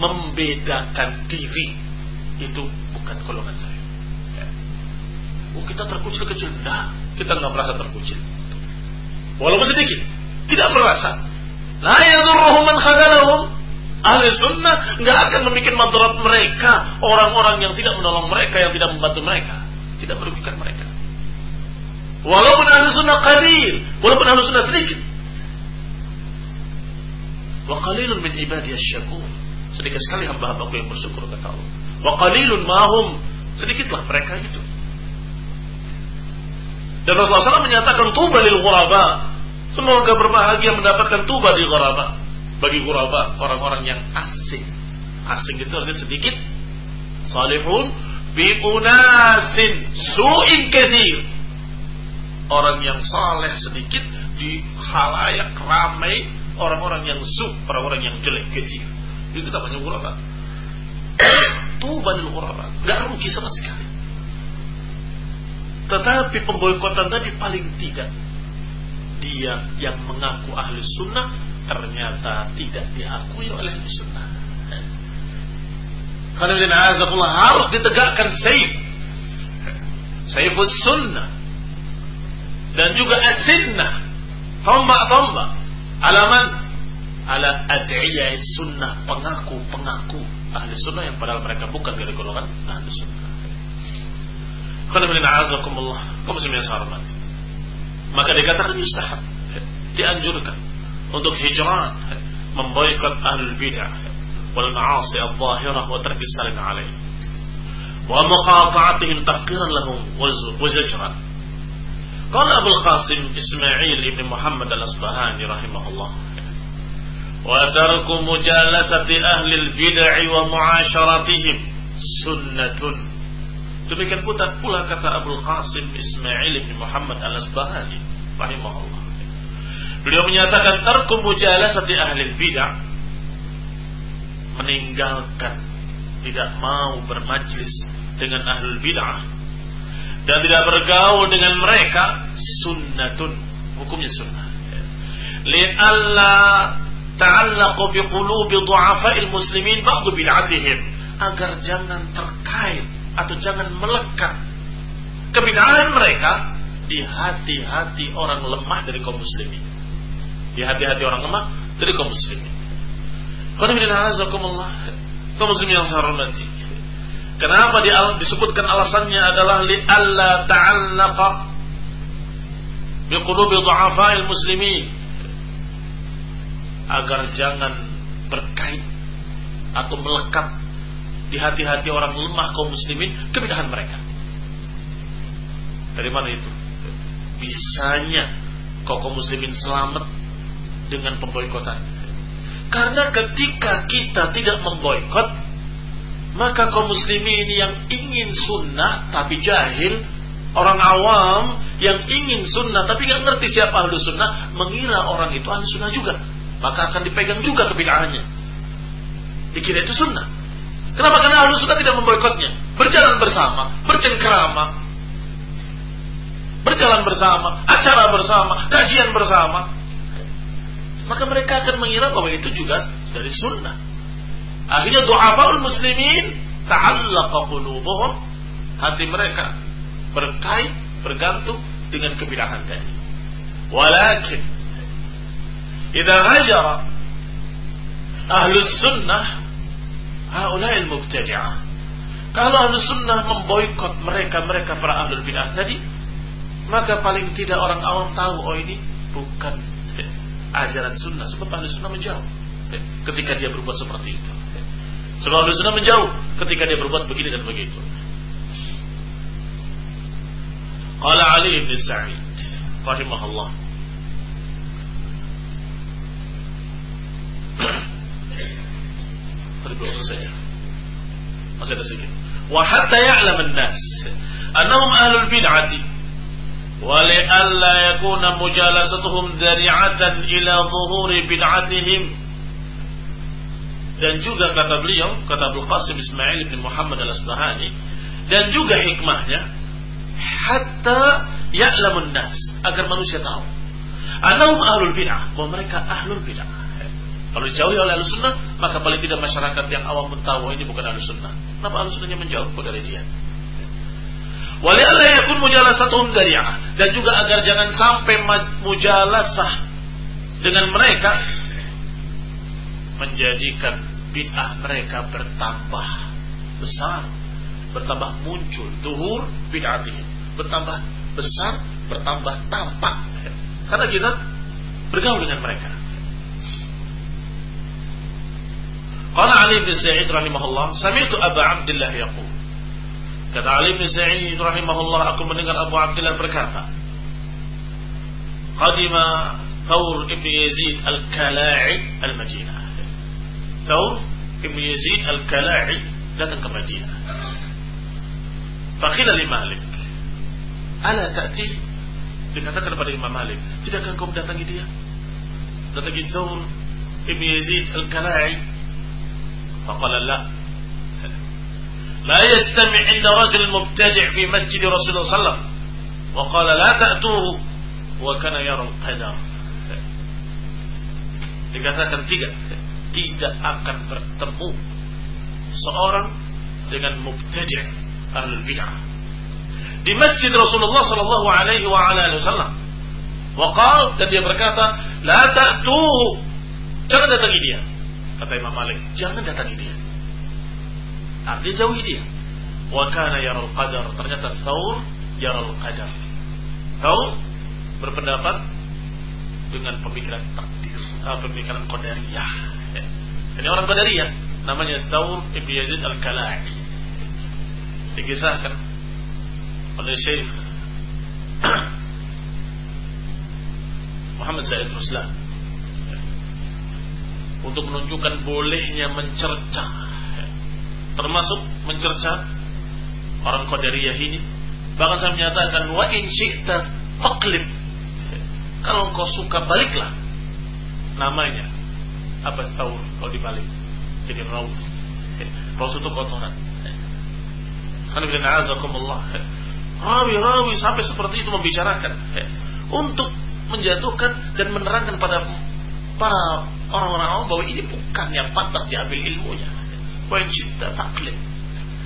membedakan diri itu bukan golongan saya. Oh kita terkucil kecil, nah kita nggak merasa terkucil. Walaupun sedikit, tidak merasa. La yadurruhum man khadalahum Ahli sunnah nggak akan membuat madarat mereka, orang-orang yang tidak menolong mereka, yang tidak membantu mereka, tidak merugikan mereka. Walaupun ahli sunnah qadir, walaupun ahli sunnah sedikit. Wa min ibadiyas syakur. Sedikit sekali hamba-hambaku yang bersyukur kata Allah. Wa qalilun mahum. Sedikitlah mereka itu. Dan Rasulullah SAW menyatakan tuba lil ghuraba. Semoga berbahagia mendapatkan tuba di ghuraba bagi guraba orang-orang yang asing. Asing itu artinya sedikit. Salihun bi unasin su'in kathir. Orang yang saleh sedikit di halayak ramai orang-orang yang su, orang-orang yang jelek kathir. Itu kita banyak guraba. Tuban. Gak rugi sama sekali. Tetapi pemboikotan tadi paling tidak dia yang mengaku ahli sunnah ternyata tidak diakui oleh sunnah. Karena harus ditegakkan saif. Saifus sunnah. Dan juga asinnah. Tombak-tombak. Alaman. Ala ad'iyah sunnah. Pengaku-pengaku. Ahli sunnah yang padahal mereka bukan dari golongan ahli sunnah. Maka dikatakan yustahab. Dianjurkan untuk hijrah memboikot ahlul bidah wal ma'asi al-zahirah wa tarki salim alaih wa muqata'atihim tahqiran lahum wa zajran qala Abu Qasim Ismail ibn Muhammad al-Asbahani rahimahullah mujalasati ahli al-bid'ah wa mu'asharatihim sunnatun. Demikian pula kata Abu Qasim Ismail ibn Muhammad al-Asbahani rahimahullah. Beliau menyatakan tarku mujalasati ahli bidah meninggalkan tidak mau bermajlis dengan ahli bid'ah dan tidak bergaul dengan mereka sunnatun. Hukumnya sunnah. Li'alla ta'allaqu bi qulubi du'afa'il muslimin ba'du bid'atihim agar jangan terkait atau jangan melekat kebid'ahan mereka di hati-hati orang lemah dari kaum muslimin di hati-hati orang lemah dari kaum muslimin. Kaum muslimin yang saya hormati. Kenapa di, disebutkan alasannya adalah li alla ta'allaqa bi qulubi du'afa'il muslimin agar jangan berkait atau melekat di hati-hati orang lemah kaum muslimin kebidahan mereka. Dari mana itu? Bisanya kaum muslimin selamat dengan pemboikotan. Karena ketika kita tidak memboikot, maka kaum muslimin yang ingin sunnah tapi jahil, orang awam yang ingin sunnah tapi nggak ngerti siapa ahlu sunnah, mengira orang itu ahlu sunnah juga, maka akan dipegang juga kebidahannya. Dikira itu sunnah. Kenapa? Karena ahlu sunnah tidak memboikotnya. Berjalan bersama, bercengkrama, berjalan bersama, acara bersama, kajian bersama, maka mereka akan mengira bahwa itu juga dari sunnah. Akhirnya du'afaul muslimin ta'allaqa qulubuhum hati mereka berkait bergantung dengan kebidahan tadi. Walakin idza hajara ahlus sunnah haulai al-mubtadi'ah kalau ahlus sunnah memboikot mereka-mereka para ahlul bidah tadi maka paling tidak orang awam tahu oh ini bukan ajaran sunnah. Sebab ahli sunnah menjauh ketika dia berbuat seperti itu. Sebab ahli sunnah menjauh ketika dia berbuat begini dan begitu. Qala Ali bin Sa'id rahimahullah berdosa saja. Masih ada sedikit. Wa hatta ya'lamun nas annahum ahlul bid'ati wa li'alla yakuna mujalasatuhum dari'atan ila zuhuri bid'atihim dan juga kata beliau kata Abu Qasim Ismail bin Muhammad Al-Asbahani dan juga hikmahnya hatta ya'lamun nas agar manusia tahu annahum ahlul bid'ah bahwa mereka ahlul bid'ah kalau dijauhi oleh ahlu sunnah maka paling tidak masyarakat yang awam tahu ini bukan ahlu sunnah kenapa ahlu sunnahnya menjauh dari dia Wali Allah yakun mujalasatuhum dari'ah dan juga agar jangan sampai mujalasah dengan mereka menjadikan bid'ah mereka bertambah besar, bertambah muncul tuhur bid'atihim, bertambah besar, bertambah tampak. Karena kita bergaul dengan mereka. Qala Ali bin Sa'id rahimahullah, sami'tu Abu Abdullah yaqul. Kata Ali bin Sa'id rahimahullah, aku mendengar Abu Abdullah berkata, Qadima Thawr ibn Yazid al-Kala'i al-Madinah. Thawr ibn Yazid al-Kala'i datang ke Madinah. Fakila li Malik, ala ta'ti dikatakan kepada Imam Malik, tidakkah kau mendatangi dia? Datangi Thawr ibn Yazid al-Kala'i. Faqala la. لا يجتمع عند رجل مبتدع في مسجد رسول الله صلى الله عليه وسلم وقال لا تأتوه وكان يرى القدر dikatakan tidak tidak akan bertemu seorang dengan mubtadi' ahlul bid'ah di masjid Rasulullah sallallahu alaihi wa ala alihi wasallam. Waqal dan dia berkata, "La ta'tuhu." Jangan datangi dia. Kata Imam Malik, jangan datangi dia. Artinya jauhi dia. Wa kana yaral qadar. Ternyata Thaur yaral qadar. Thaur berpendapat dengan pemikiran takdir, uh, pemikiran qadariyah. Ini orang qadariyah, namanya Thaur ibn Yazid al-Kala'i. Dikisahkan oleh Syekh Muhammad Said Ruslan untuk menunjukkan bolehnya mencerca. Termasuk mencerca orang Qadariyah ini. Bahkan saya menyatakan wa in syi'ta faqlib. Kalau kau suka baliklah namanya. Apa tahu kalau dibalik? Jadi raus raus itu kotoran. Rawi-rawi sampai seperti itu membicarakan. Untuk menjatuhkan dan menerangkan pada para orang-orang awam bahwa ini bukan yang pantas diambil ilmunya. Poin cinta taklid.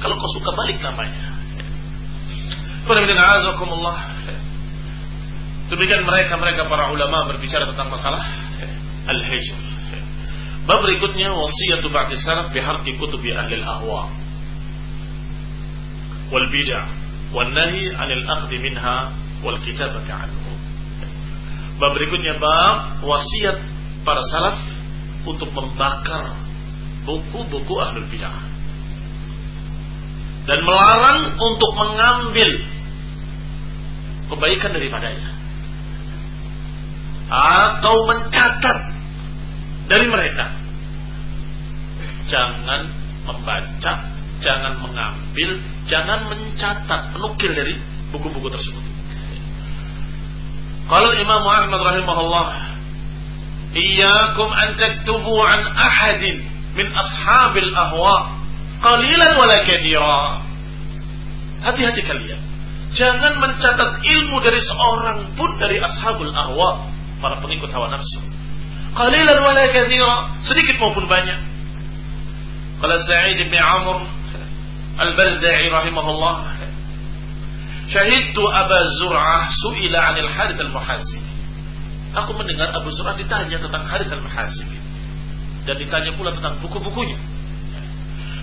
Kalau kau suka balik namanya. Demikian mereka-mereka para ulama berbicara tentang masalah al-hijr. Bab berikutnya wasiat ba'di salaf bi harqi kutubi ahli al-ahwa wal bid'ah wal-nahi 'anil akhdhi minha wal kitabati anhu. Bab berikutnya bab wasiat para salaf untuk membakar buku-buku ahlul bidah. Dan melarang untuk mengambil kebaikan daripadanya. Atau mencatat dari mereka. Jangan membaca jangan mengambil jangan mencatat, menukil dari buku-buku tersebut. Kalau Imam Ahmad rahimahullah, "Iyyakum an taktubu an ahadin min ashabil ahwa qalilan wala katsira." Hati-hati kalian. Jangan mencatat ilmu dari seorang pun dari ashabul ahwa, para pengikut hawa nafsu. Qalilan wala katsira, sedikit maupun banyak. Kalau Sa'id bin Amr Al-Bardai rahimahullah Syahidtu Aba Zur'ah su'ila anil hadith al-muhasib Aku mendengar Abu Zur'ah ditanya tentang hadith al-muhasib Dan ditanya pula tentang buku-bukunya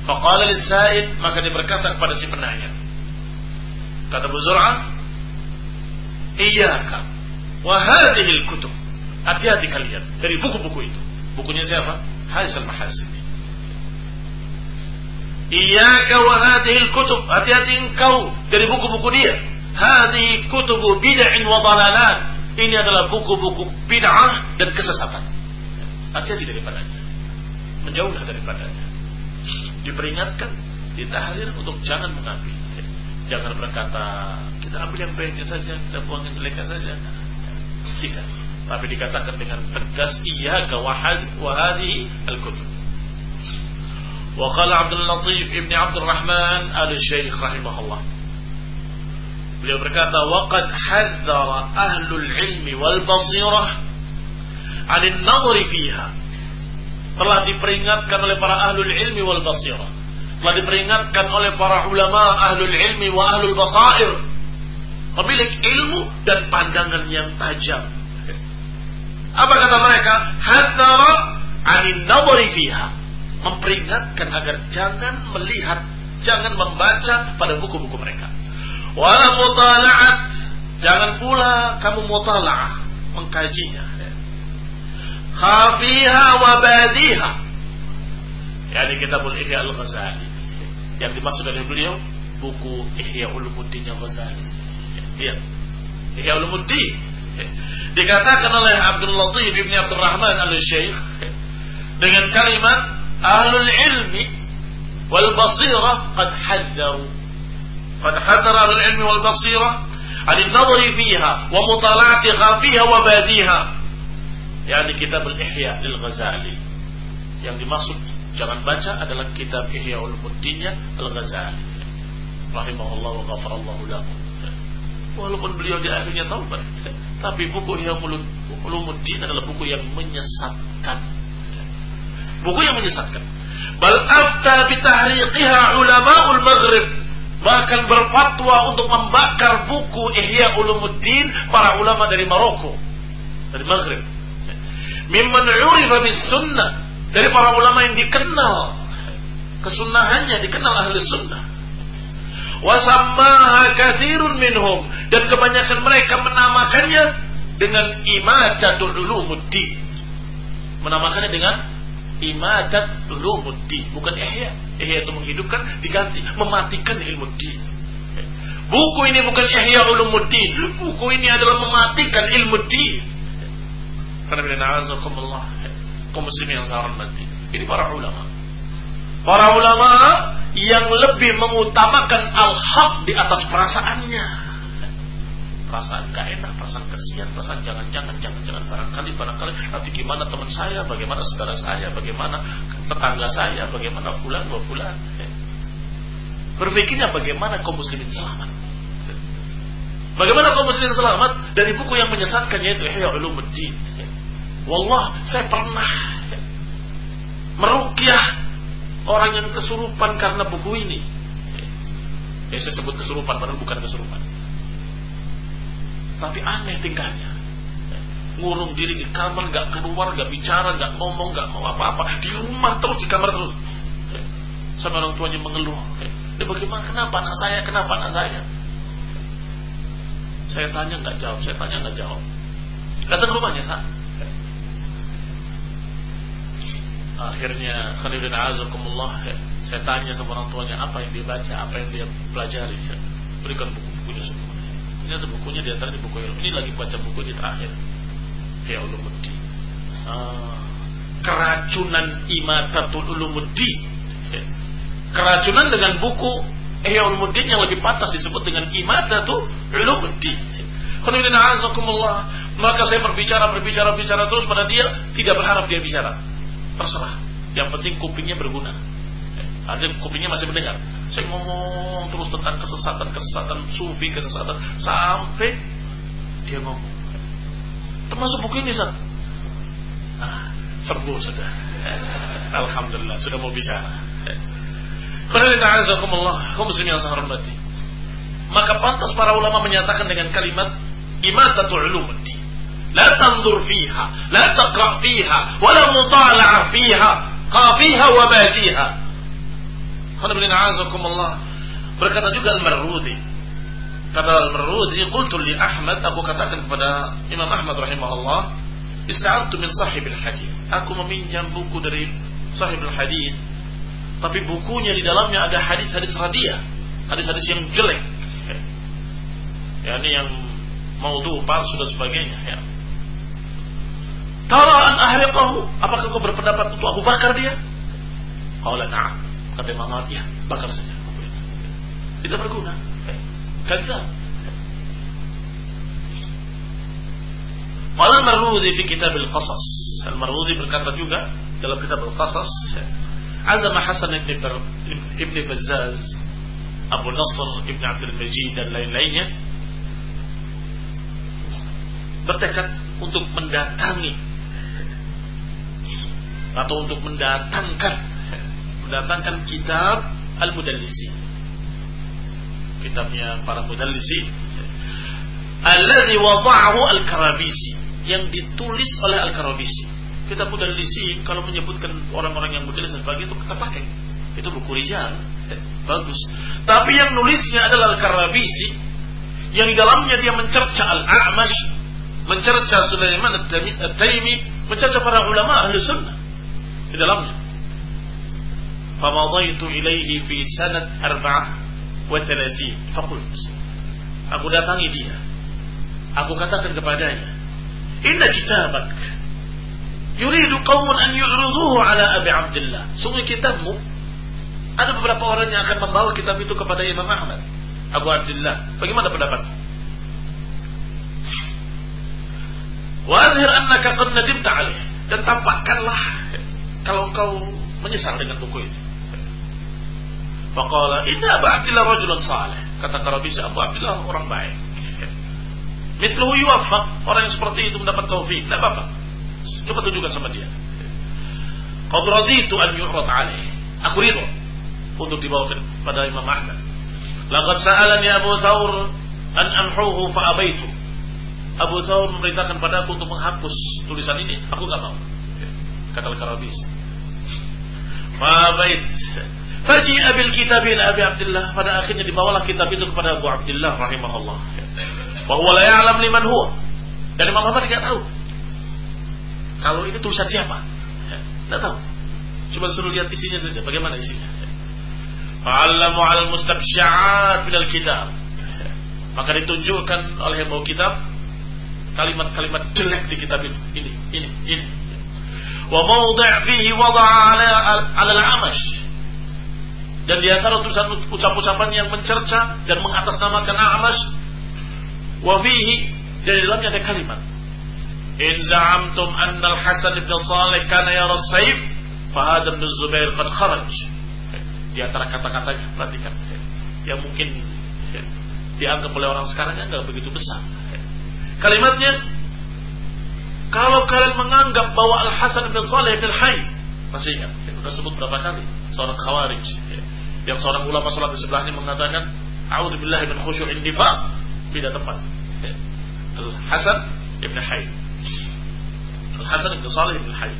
Faqala Sa'id Maka dia berkata kepada si penanya Kata Abu Zur'ah Iyaka Wahadihil kutub Hati-hati kalian Dari buku-buku itu Bukunya siapa? Hadith al-muhasib Iyaka wa hadhil kutub. Hati-hati engkau dari buku-buku dia. Hadhi kutubu bid'in wa dalalat. Ini adalah buku-buku bid'ah dan kesesatan. Hati-hati daripadanya. Menjauhlah daripadanya. Diperingatkan, ditahdir untuk jangan mengambil. Jangan berkata, kita ambil yang baiknya saja, kita buang yang jeleknya saja. Tidak. Tapi dikatakan dengan tegas, iya wahadi al-kutub. وقال عبد اللطيف ابن عبد الرحمن آل الشيخ رحمه الله Beliau berkata, "Waqad hadzara ahlul ilmi wal basirah 'anil nadhri fiha." Telah diperingatkan oleh para ahlul ilmi wal basirah. Telah diperingatkan oleh para ulama ahlul ilmi wa ahlul basair. Pemilik ilmu dan pandangan yang tajam. Apa kata mereka? Hadzara 'anil nadhri fiha. Memperingatkan agar jangan melihat, jangan membaca pada buku-buku mereka Wala mutala'at. Jangan pula kamu mutala'ah. Mengkajinya. Khafiha wa badiha. Yani kitabul Ihya al-Ghazali. Yang dimaksud dari beliau buku Ihya Ulumuddin al-Ghazali. Iya. Ihya Ulumuddin. Dikatakan oleh Abdul Latif Ibn Abdul Rahman al-Syeikh dengan kalimat ahlul ilmi wal basirah qad hadzaru قد حذر أهل العلم والبصيرة عن النظر فيها ومطالعة خافيها وباديها يعني كتاب الإحياء للغزالي yang dimaksud jangan baca adalah kitab Ihya Ulumuddinnya Al-Ghazali rahimahullah wa ghafarallahu lahu walaupun beliau di akhirnya taubat tapi buku Ihya Ulumuddin adalah buku yang menyesatkan buku yang menyesatkan bal afta bitahriqiha ulama'ul maghrib bahkan berfatwa untuk membakar buku Ihya Ulumuddin para ulama dari Maroko dari Maghrib. Mimman urifa sunnah dari para ulama yang dikenal kesunahannya dikenal ahli sunnah. Wasammaha kathirun minhum dan kebanyakan mereka menamakannya dengan imadatul ulumuddin. Menamakannya dengan imadat ulumuddin bukan ihya ihya itu menghidupkan diganti mematikan ilmu din buku ini bukan ihya ulumuddin. Buku ini adalah mematikan ilmu din karena bila na'azakumullah kaum muslimin yang saya hormati ini para ulama. Para ulama yang lebih mengutamakan al-haq di atas perasaannya perasaan gak enak, perasaan kesian, perasaan jangan-jangan, jangan-jangan barangkali, barangkali. Nanti gimana teman saya, bagaimana saudara saya, bagaimana tetangga saya, bagaimana fulan, dua fulan. Berpikirnya bagaimana kaum muslimin selamat. Bagaimana kaum muslimin selamat? Dari buku yang menyesatkan yaitu Ihya Ulumuddin. Wallah, saya pernah merukyah orang yang kesurupan karena buku ini. Ya, saya sebut kesurupan, padahal bukan kesurupan tapi aneh tingkahnya. Ngurung diri di kamar, nggak keluar, nggak bicara, nggak ngomong, nggak mau apa-apa. Di rumah terus, di kamar terus. Sama orang tuanya mengeluh. Dia bagaimana? Kenapa anak saya? Kenapa anak saya? Saya tanya nggak jawab, saya tanya nggak jawab. Datang rumahnya, Sa. Akhirnya Khalidin Azakumullah Saya tanya sama orang tuanya Apa yang dia baca, apa yang dia pelajari Berikan buku-bukunya semua ini ada bukunya di antara di buku ilmu. Ini lagi baca buku di terakhir. Ya Ulumuddin. Ah, keracunan imatatul ulumuddin. Ya. Keracunan dengan buku Ihya Ulumuddin yang lebih pantas disebut dengan imatatul ulumuddin. Maka saya berbicara, berbicara, berbicara terus pada dia, tidak berharap dia bicara. Terserah. Yang penting kupingnya berguna. Ada kupingnya masih mendengar. Saya ngomong terus tentang kesesatan, kesesatan sufi, kesesatan sampai dia ngomong. Termasuk buku ini, Ustaz. Nah, serbu sudah. Alhamdulillah, sudah mau bicara. Maka pantas para ulama menyatakan dengan kalimat imatatul ulumuddin. Fiha, la taqra fiha, wala mutala'a fiha, qafiha wa batiha. Berkata juga Al-Marrudi. Kata Al-Marrudi, qultu li Ahmad, aku katakan kepada Imam Ahmad rahimahullah, ista'antu min sahibil hadis. Aku meminjam buku dari sahibul hadis, tapi bukunya di dalamnya ada hadis-hadis radia, hadis-hadis yang jelek. Ya, ini yang maudhu palsu dan sebagainya ya. Tara an ahriqahu, apakah kau berpendapat untuk aku bakar dia? Qala na'am. Kata Imam ya bakar saja. Tidak berguna. Kata. Qala Marudi fi kitab al-Qasas. Al-Marudi berkata juga dalam kitab al-Qasas, Azam Hasan ibn, ibn Bazzaz, Abu Nasr ibn Abdul Majid dan lain-lainnya bertekad untuk mendatangi atau untuk mendatangkan mendatangkan kitab Al-Mudallisi. Kitabnya para mudallisi. Alladhi wada'ahu Al-Karabisi. Yang ditulis oleh Al-Karabisi. Kitab Mudallisi kalau menyebutkan orang-orang yang mudallis sebagai itu kita pakai. Itu buku rijal. Bagus. Tapi yang nulisnya adalah Al-Karabisi. Yang di dalamnya dia mencerca Al-A'mash. Mencerca Sulaiman At-Taimi mencerca para ulama ahli sunnah. Di dalamnya ilaihi fi sanat arba'ah wa thalathin faqult aku datangi dia. Aku katakan kepadanya inna kitabak yuridu qaumun an yu'riduhu ala Abi Abdullah sungguh kitabmu ada beberapa orang yang akan membawa kitab itu kepada Imam Ahmad. Abu Abdullah bagaimana pendapat? Wa adhir annaka qad nadimta alaih dan tampakkanlah kalau engkau menyesal dengan buku itu Faqala inna Abu Abdillah rajulun salih. Kata Karabisa Abu Abdillah orang baik. Mithluhu yuwaffaq. Orang yang seperti itu mendapat taufik. Tidak apa-apa. Coba tunjukkan sama dia. Qad raditu an yu'rad alaih. Aku ridho untuk dibawa kepada Imam Ahmad. Laqad sa'alani Abu Thawr an amhuhu fa abaitu. Abu Thawr memerintahkan padaku untuk menghapus tulisan ini. Aku gak mau. Kata Al-Karabis. Ma bait. Faji abil kitab ila Abi Abdullah. Pada akhirnya dibawalah kitab itu kepada Abu Abdullah rahimahullah. Bahwa la ya'lam liman huwa. Dan Imam Ahmad tidak tahu. Kalau ini tulisan siapa? Tidak tahu. Cuma suruh lihat isinya saja. Bagaimana isinya? Fa'allamu al mustabsya'at minal kitab. Maka ditunjukkan oleh bawa kitab kalimat-kalimat jelek di kitab itu. Ini, ini, ini. Wa mawdi' fihi wada'a ala al-amash dan di antara tulisan ucap-ucapan yang mencerca dan mengatasnamakan A'mash wa fihi dan di dalamnya ada kalimat. In za'amtum anna al-Hasan ibn Salih kana yara saif fa hadha ibn Zubair qad kharaj. Di antara kata-kata perhatikan yang mungkin dianggap oleh orang sekarang enggak begitu besar. Kalimatnya kalau kalian menganggap bahwa Al-Hasan bin Salih bin Hayy masih ingat saya sudah sebut berapa kali seorang khawarij yang seorang ulama salat di sebelahnya mengatakan, "A'udzubillahi min khusyu'in nifaq." Tidak tepat. Al Hasan ibn Hayy. Al Hasan ibn Salih ibn Hayy.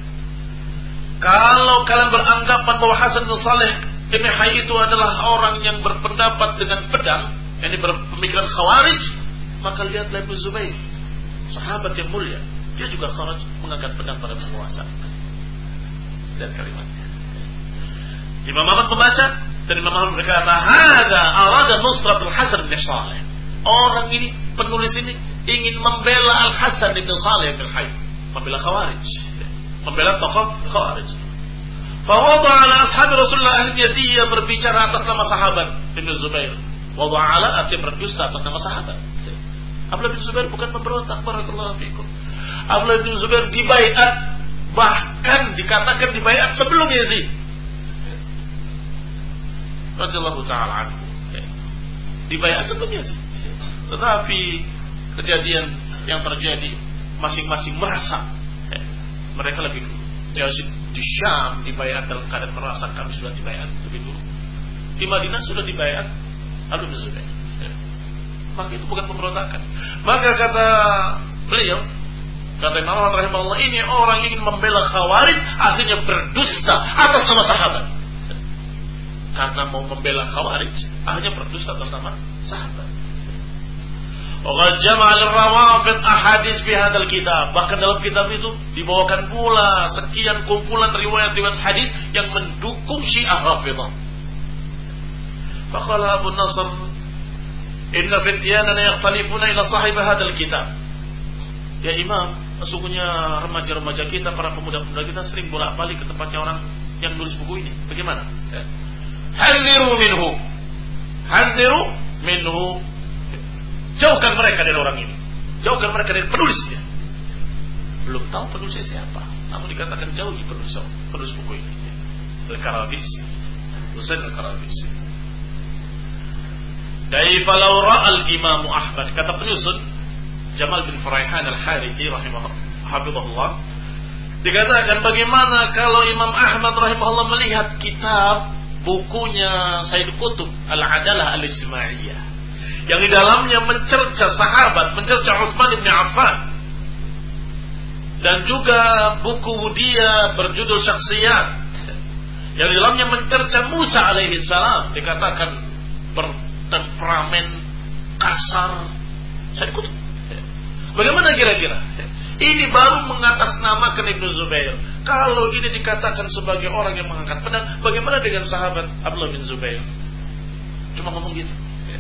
Kalau kalian beranggapan bahwa Hasan ibn Salih ibn Hayy itu adalah orang yang berpendapat dengan pedang, ini berpemikiran khawarij, maka lihatlah Ibn Zubair, sahabat yang mulia. Dia juga khawarij mengangkat pedang pada penguasa. Dan kalimatnya. Imam Ahmad membaca, dan Imam Ahmad berkata, "Hadza arada nusratul Hasan bin Salih." Orang ini, penulis ini ingin membela Al Hasan bin Salih bin Hayy, membela Khawarij, membela tokoh Khawarij. Fawada ala ashabi Rasulullah dia berbicara atas nama sahabat bin Zubair. Wada ala artinya berdusta atas nama sahabat. Abdullah bin Zubair bukan memberontak barakallahu fikum. Abdullah bin Zubair dibaiat bahkan dikatakan dibaiat sebelum Yazid radhiyallahu taala anhu. Dibayar sebelumnya sih. Tetapi kejadian yang terjadi masing-masing merasa mereka lebih dulu. Yazid di Syam dibayar dalam keadaan merasa kami sudah dibayar lebih dulu. Di Madinah sudah dibayar Abu Zubair. Maka itu bukan pemberontakan. Maka kata beliau, kata Imam rahimahullah ini orang ingin membela Khawarij, akhirnya berdusta atas nama sahabat karena mau membela Khawarij akhirnya berdusta atas nama sahabat. Waqad jama'al rawafid ahadits fi hadzal kitab. Bahkan dalam kitab itu dibawakan pula sekian kumpulan riwayat-riwayat hadis yang mendukung Syiah Rafidhah. Faqala Abu Nasr, "Inna fityanana yakhtalifuna ila sahib hadzal kitab." Ya Imam, sesungguhnya remaja-remaja kita, para pemuda-pemuda kita sering bolak-balik ke tempatnya orang yang nulis buku ini. Bagaimana? Ya. Hadiru minhu. Hadiru minhu. Jauhkan mereka dari orang ini. Jauhkan mereka dari penulisnya. Belum tahu penulisnya siapa. Namun dikatakan jauhi penulis, penulis buku ini. Al-Karabisi. Husain Al-Karabisi. Kaifa law ra'al Imam Ahmad kata penyusun Jamal bin Faraihan al-Harithi rahimahullah dikatakan bagaimana kalau Imam Ahmad rahimahullah melihat kitab bukunya Said Qutb Al-Adalah Al-Ijtimaiyah. Yang di dalamnya mencerca sahabat, mencerca Utsman bin Affan. Dan juga buku dia berjudul Syakhsiyat. Yang di dalamnya mencerca Musa alaihi salam. Dikatakan bertemperamen kasar. Said Qutb bagaimana kira-kira ini baru mengatasnamakan Ibnu Zubair kalau ini dikatakan sebagai orang yang mengangkat pedang, bagaimana dengan sahabat Abdullah bin Zubair? Cuma ngomong gitu. Ya.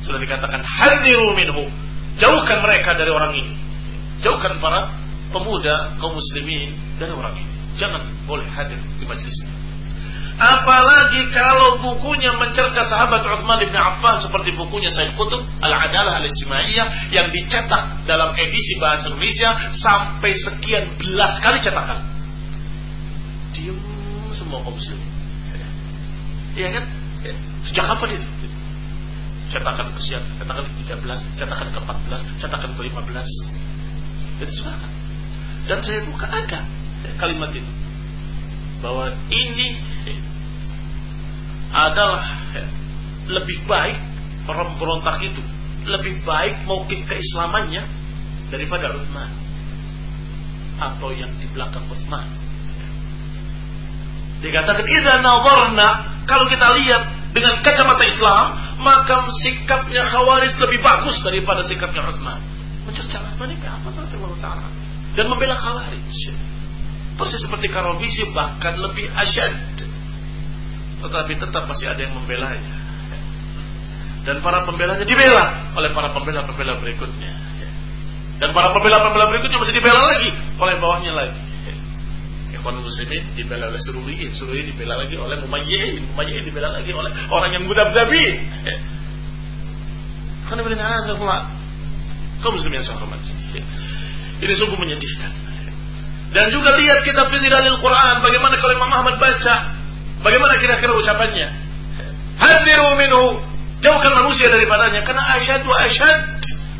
Sudah dikatakan hadiru minhu. Jauhkan mereka dari orang ini. Jauhkan para pemuda kaum muslimin dari orang ini. Jangan boleh hadir di majelis ini. Apalagi kalau bukunya mencerca sahabat Uthman bin Affan seperti bukunya Said Qutb Al-Adalah Al-Ismaiyah yang dicetak dalam edisi bahasa Indonesia sampai sekian belas kali cetakan diem semua kaum muslimin. Iya kan? Sejak kapan itu? Cetakan ke siang, cetakan ke 13, cetakan ke 14, cetakan ke 15. Itu semua. Dan saya buka ada kalimat itu. Bahwa ini adalah lebih baik pemberontak itu lebih baik mungkin keislamannya daripada Uthman atau yang di belakang Uthman Dikatakan idza nazarna kalau kita lihat dengan kacamata Islam, maka sikapnya Khawarij lebih bagus daripada sikapnya Utsman. Mencerca Utsman ini apa taala dan membela Khawarij. Persis seperti Karobisi bahkan lebih asyad. Tetapi tetap masih ada yang membelanya. Dan para pembelanya dibela oleh para pembela-pembela berikutnya. Dan para pembela-pembela berikutnya masih dibela lagi oleh bawahnya lagi. Ikhwan muslimin dibela oleh suruhin, suruhin dibela lagi oleh mumayyi'in, mumayyi'in dibela lagi oleh orang yang mudab-dabin. Bila na'azakullah kaum muslimin yang saya. Ini sungguh menyedihkan. Dan juga lihat kita fi dalil Quran bagaimana kalau Imam Ahmad baca bagaimana kira-kira ucapannya. Hadiru minhu jauhkan manusia daripadanya karena asyad wa asyad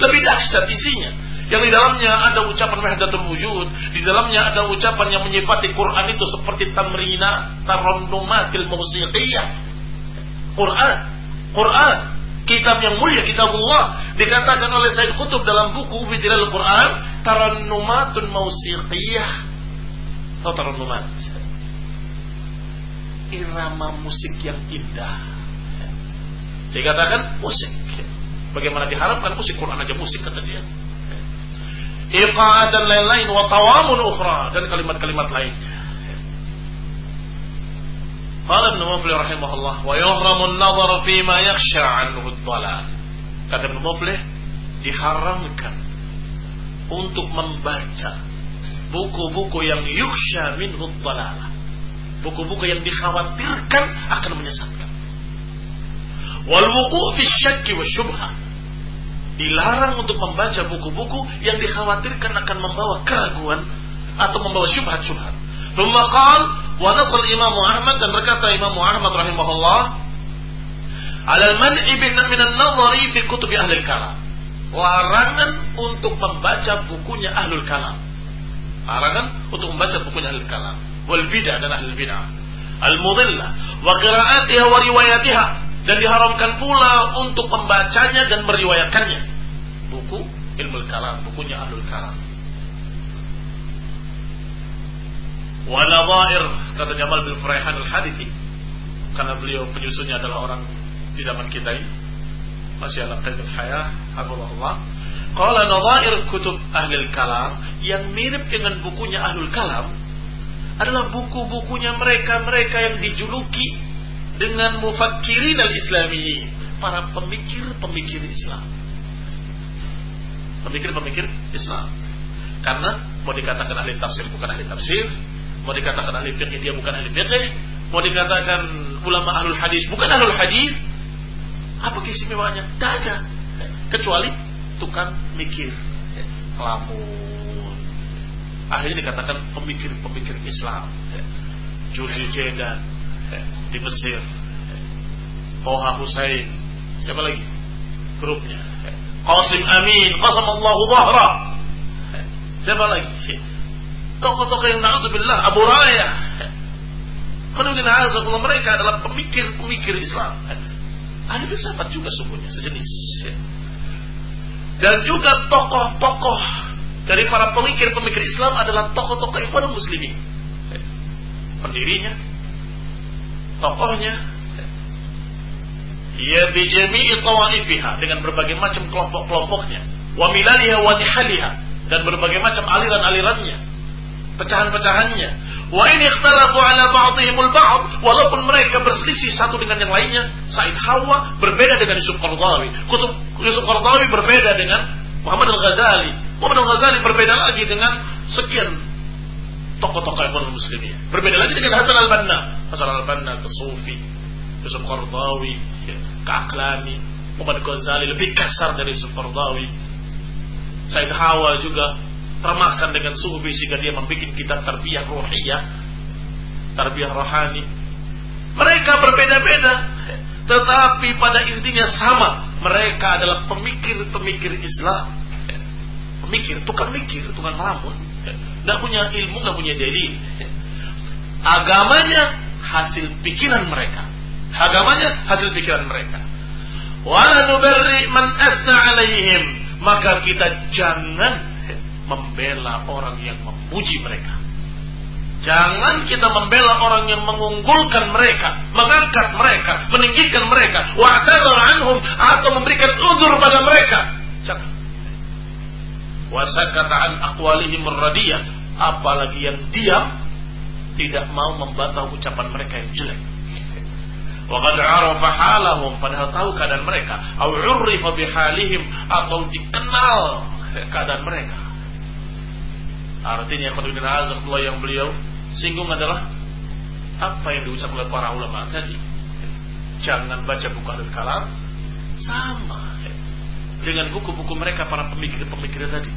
lebih dahsyat isinya yang di dalamnya ada ucapan wahdatul wujud, di dalamnya ada ucapan yang menyifati Quran itu seperti tamrina, tarannumatil musiqiyah. Quran, Quran, kitab yang mulia, kitab Allah dikatakan oleh Said Qutb dalam buku Fidilal Quran, tarannumatun musiqiyah. Atau tarannumat. Irama musik yang indah. Dikatakan musik. Bagaimana diharapkan musik Quran aja musik kata dia iqa'a dan lain-lain wa tawamun ukhra dan kalimat-kalimat lainnya. Qala Ibn Muflih rahimahullah wa yuhramu an-nazar fi ma yakhsha 'anhu ad-dhalal. Kata Ibn Muflih diharamkan untuk membaca buku-buku yang yukhsha minhu ad Buku-buku yang dikhawatirkan akan menyesatkan. Wal wuqu' fi syakki wa syubhah dilarang untuk membaca buku-buku yang dikhawatirkan akan membawa keraguan atau membawa syubhat-syubhat. Thumma qal wa nasal Imam Ahmad dan berkata Imam Ahmad rahimahullah ala al-man'i min an-nadhari fi kutub ahli kalam. Larangan untuk membaca bukunya ahlul kalam. Larangan untuk membaca bukunya ahlul kalam. Wal bid'ah dan ahlul bid'ah. Al-mudillah wa qira'atiha wa riwayatiha dan diharamkan pula untuk membacanya dan meriwayatkannya. Buku ilmu kalam, bukunya ahlul kalam. Wa kata Jamal bin Furaihan al-Hadithi karena beliau penyusunnya adalah orang di zaman kita ini masih ala qaidul hayah hafizahullah qala nadhair kutub ahli kalam yang mirip dengan bukunya ahlul kalam adalah buku-bukunya mereka-mereka yang dijuluki dengan mufakirin al-islami. Para pemikir-pemikir Islam. Pemikir-pemikir Islam. Karena mau dikatakan ahli tafsir bukan ahli tafsir mau dikatakan ahli fikih dia bukan ahli fikih mau dikatakan ulama ahlul hadis bukan ahlul hadis apa keistimewaannya tidak ada. Kecuali tukang mikir kelamun akhirnya dikatakan pemikir-pemikir Islam Jurji Jedan di Mesir Toha Hussein siapa lagi grupnya Qasim Amin, Allah dhahra. Siapa lagi? Tokoh-tokoh yang na'udzubillah, Abu Raya. Kalau mereka adalah pemikir-pemikir Islam. Ahli filsafat juga semuanya sejenis. Dan juga tokoh-tokoh dari para pemikir-pemikir Islam adalah tokoh-tokoh ikhwan muslimin. Pendirinya, tokohnya, ya bijami'i tawaifiha dengan berbagai macam kelompok-kelompoknya, wa milaliha wa nihaliha dan berbagai macam aliran-alirannya, pecahan-pecahannya, Wa ini ikhtalafu ala ba'dihimul ba'd walaupun mereka berselisih satu dengan yang lainnya. Said Hawa berbeda dengan Yusuf Qardawi. Yusuf Qardawi berbeda dengan Muhammad Al-Ghazali. Muhammad Al-Ghazali berbeda lagi dengan sekian tokoh-tokoh ekonomi muslimin. Berbeda lagi dengan Hasan Al-Banna. Hasan Al-Banna ke Sufi. Yusuf Qardawi ya, ke Aklani. Muhammad Al-Ghazali lebih kasar dari Yusuf Qardawi. Said Hawa juga termakan dengan sufi sehingga dia membuat kitab tarbiyah ruhiyah, tarbiyah rohani. Mereka berbeda-beda, tetapi pada intinya sama. Mereka adalah pemikir-pemikir Islam. Pemikir, tukang mikir, tukang lamun. Tidak punya ilmu, tidak punya dalil. Agamanya hasil pikiran mereka. Agamanya hasil pikiran mereka. Wa man asna alaihim. Maka kita jangan membela orang yang memuji mereka. Jangan kita membela orang yang mengunggulkan mereka, mengangkat mereka, meninggikan mereka, wa'tadzar anhum atau memberikan uzur pada mereka. Jangan. Wasakata an aqwalihim apalagi yang diam tidak mau membantah ucapan mereka yang jelek. Waqad arafa halahum padahal tahu keadaan mereka, au bihalihim atau dikenal keadaan mereka. Artinya khairuddin azabullah yang beliau singgung adalah apa yang diucap oleh para ulama tadi. Jangan baca ahlul kalam sama dengan buku-buku mereka para pemikir-pemikir tadi.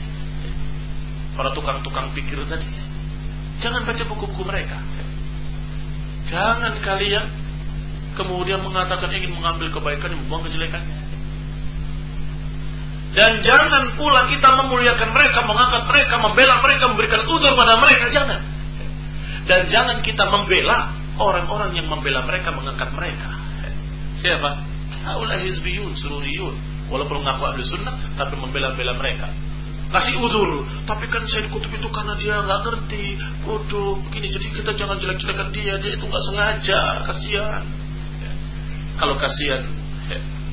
Para tukang-tukang pikir tadi. Jangan baca buku-buku mereka. Jangan kalian kemudian mengatakan ingin mengambil kebaikan yang membuang kejelekannya. Dan jangan pula kita memuliakan mereka, mengangkat mereka, membela mereka, memberikan uzur pada mereka. Jangan. Dan jangan kita membela orang-orang yang membela mereka, mengangkat mereka. Siapa? Aulah hizbiyun, sururiyun. Walaupun mengaku ahli sunnah, tapi membela-bela mereka. Kasih uzur. Tapi kan saya dikutip itu karena dia nggak ngerti. Bodoh, begini. Jadi kita jangan jelek-jelekan dia. Dia itu nggak sengaja. Kasihan. Kalau kasihan,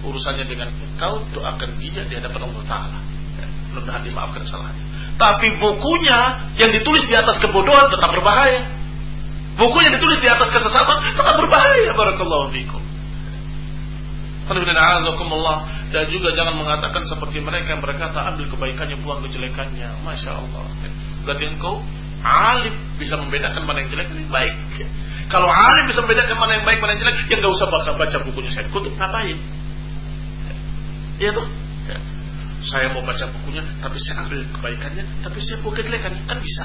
urusannya dengan kau doakan dia di hadapan Allah Taala. Ya, mudah-mudahan dimaafkan kesalahannya. Tapi bukunya yang ditulis di atas kebodohan tetap berbahaya. Buku yang ditulis di atas kesesatan tetap berbahaya. Barakallahu fikum. Dan juga jangan mengatakan seperti mereka yang berkata ambil kebaikannya buang kejelekannya. Masya Allah. Berarti engkau alim bisa membedakan mana yang jelek ini baik. Kalau alim bisa membedakan mana yang baik mana yang jelek, ya nggak usah baca baca bukunya saya kutub ngapain? Iya tuh. Ya. Saya mau baca bukunya, tapi saya ambil kebaikannya, tapi saya buka kejelekannya. Kan bisa.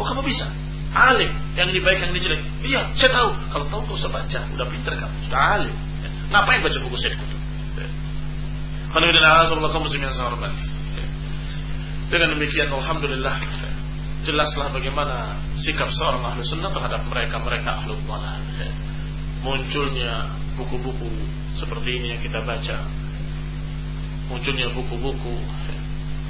Oh kamu bisa. Alim. Yang ini baik, yang ini jelek. Iya, saya tahu. Kalau tahu kau usah baca. Udah pinter kamu. Sudah alim. Ngapain baca buku saya kutub? Dengan demikian, Alhamdulillah, jelaslah bagaimana sikap seorang ahlu sunnah terhadap mereka mereka ahlu dalal. Munculnya buku-buku seperti ini yang kita baca munculnya buku-buku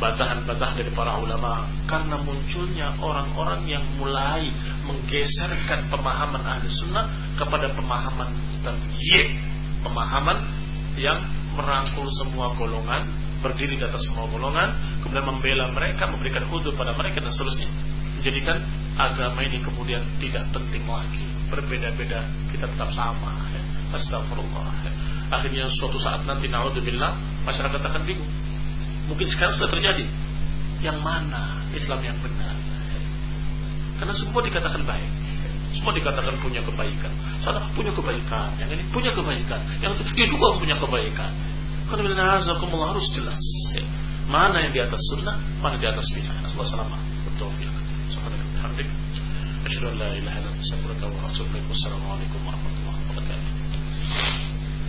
batahan-batahan dari para ulama karena munculnya orang-orang yang mulai menggeserkan pemahaman ahli sunnah kepada pemahaman tabiye pemahaman yang merangkul semua golongan berdiri di atas semua golongan kemudian membela mereka memberikan hudud pada mereka dan seterusnya menjadikan agama ini kemudian tidak penting lagi berbeda-beda kita tetap sama astagfirullah akhirnya suatu saat nanti naudzubillah masyarakat akan bingung. Mungkin sekarang sudah terjadi. Yang mana Islam yang benar? Karena semua dikatakan baik. Semua dikatakan punya kebaikan. Sana punya kebaikan. Yang ini punya kebaikan. Yang itu dia juga punya kebaikan. Karena harus jelas. Mana yang di atas sunnah, mana di atas bid'ah. Assalamualaikum warahmatullahi wabarakatuh. Assalamualaikum.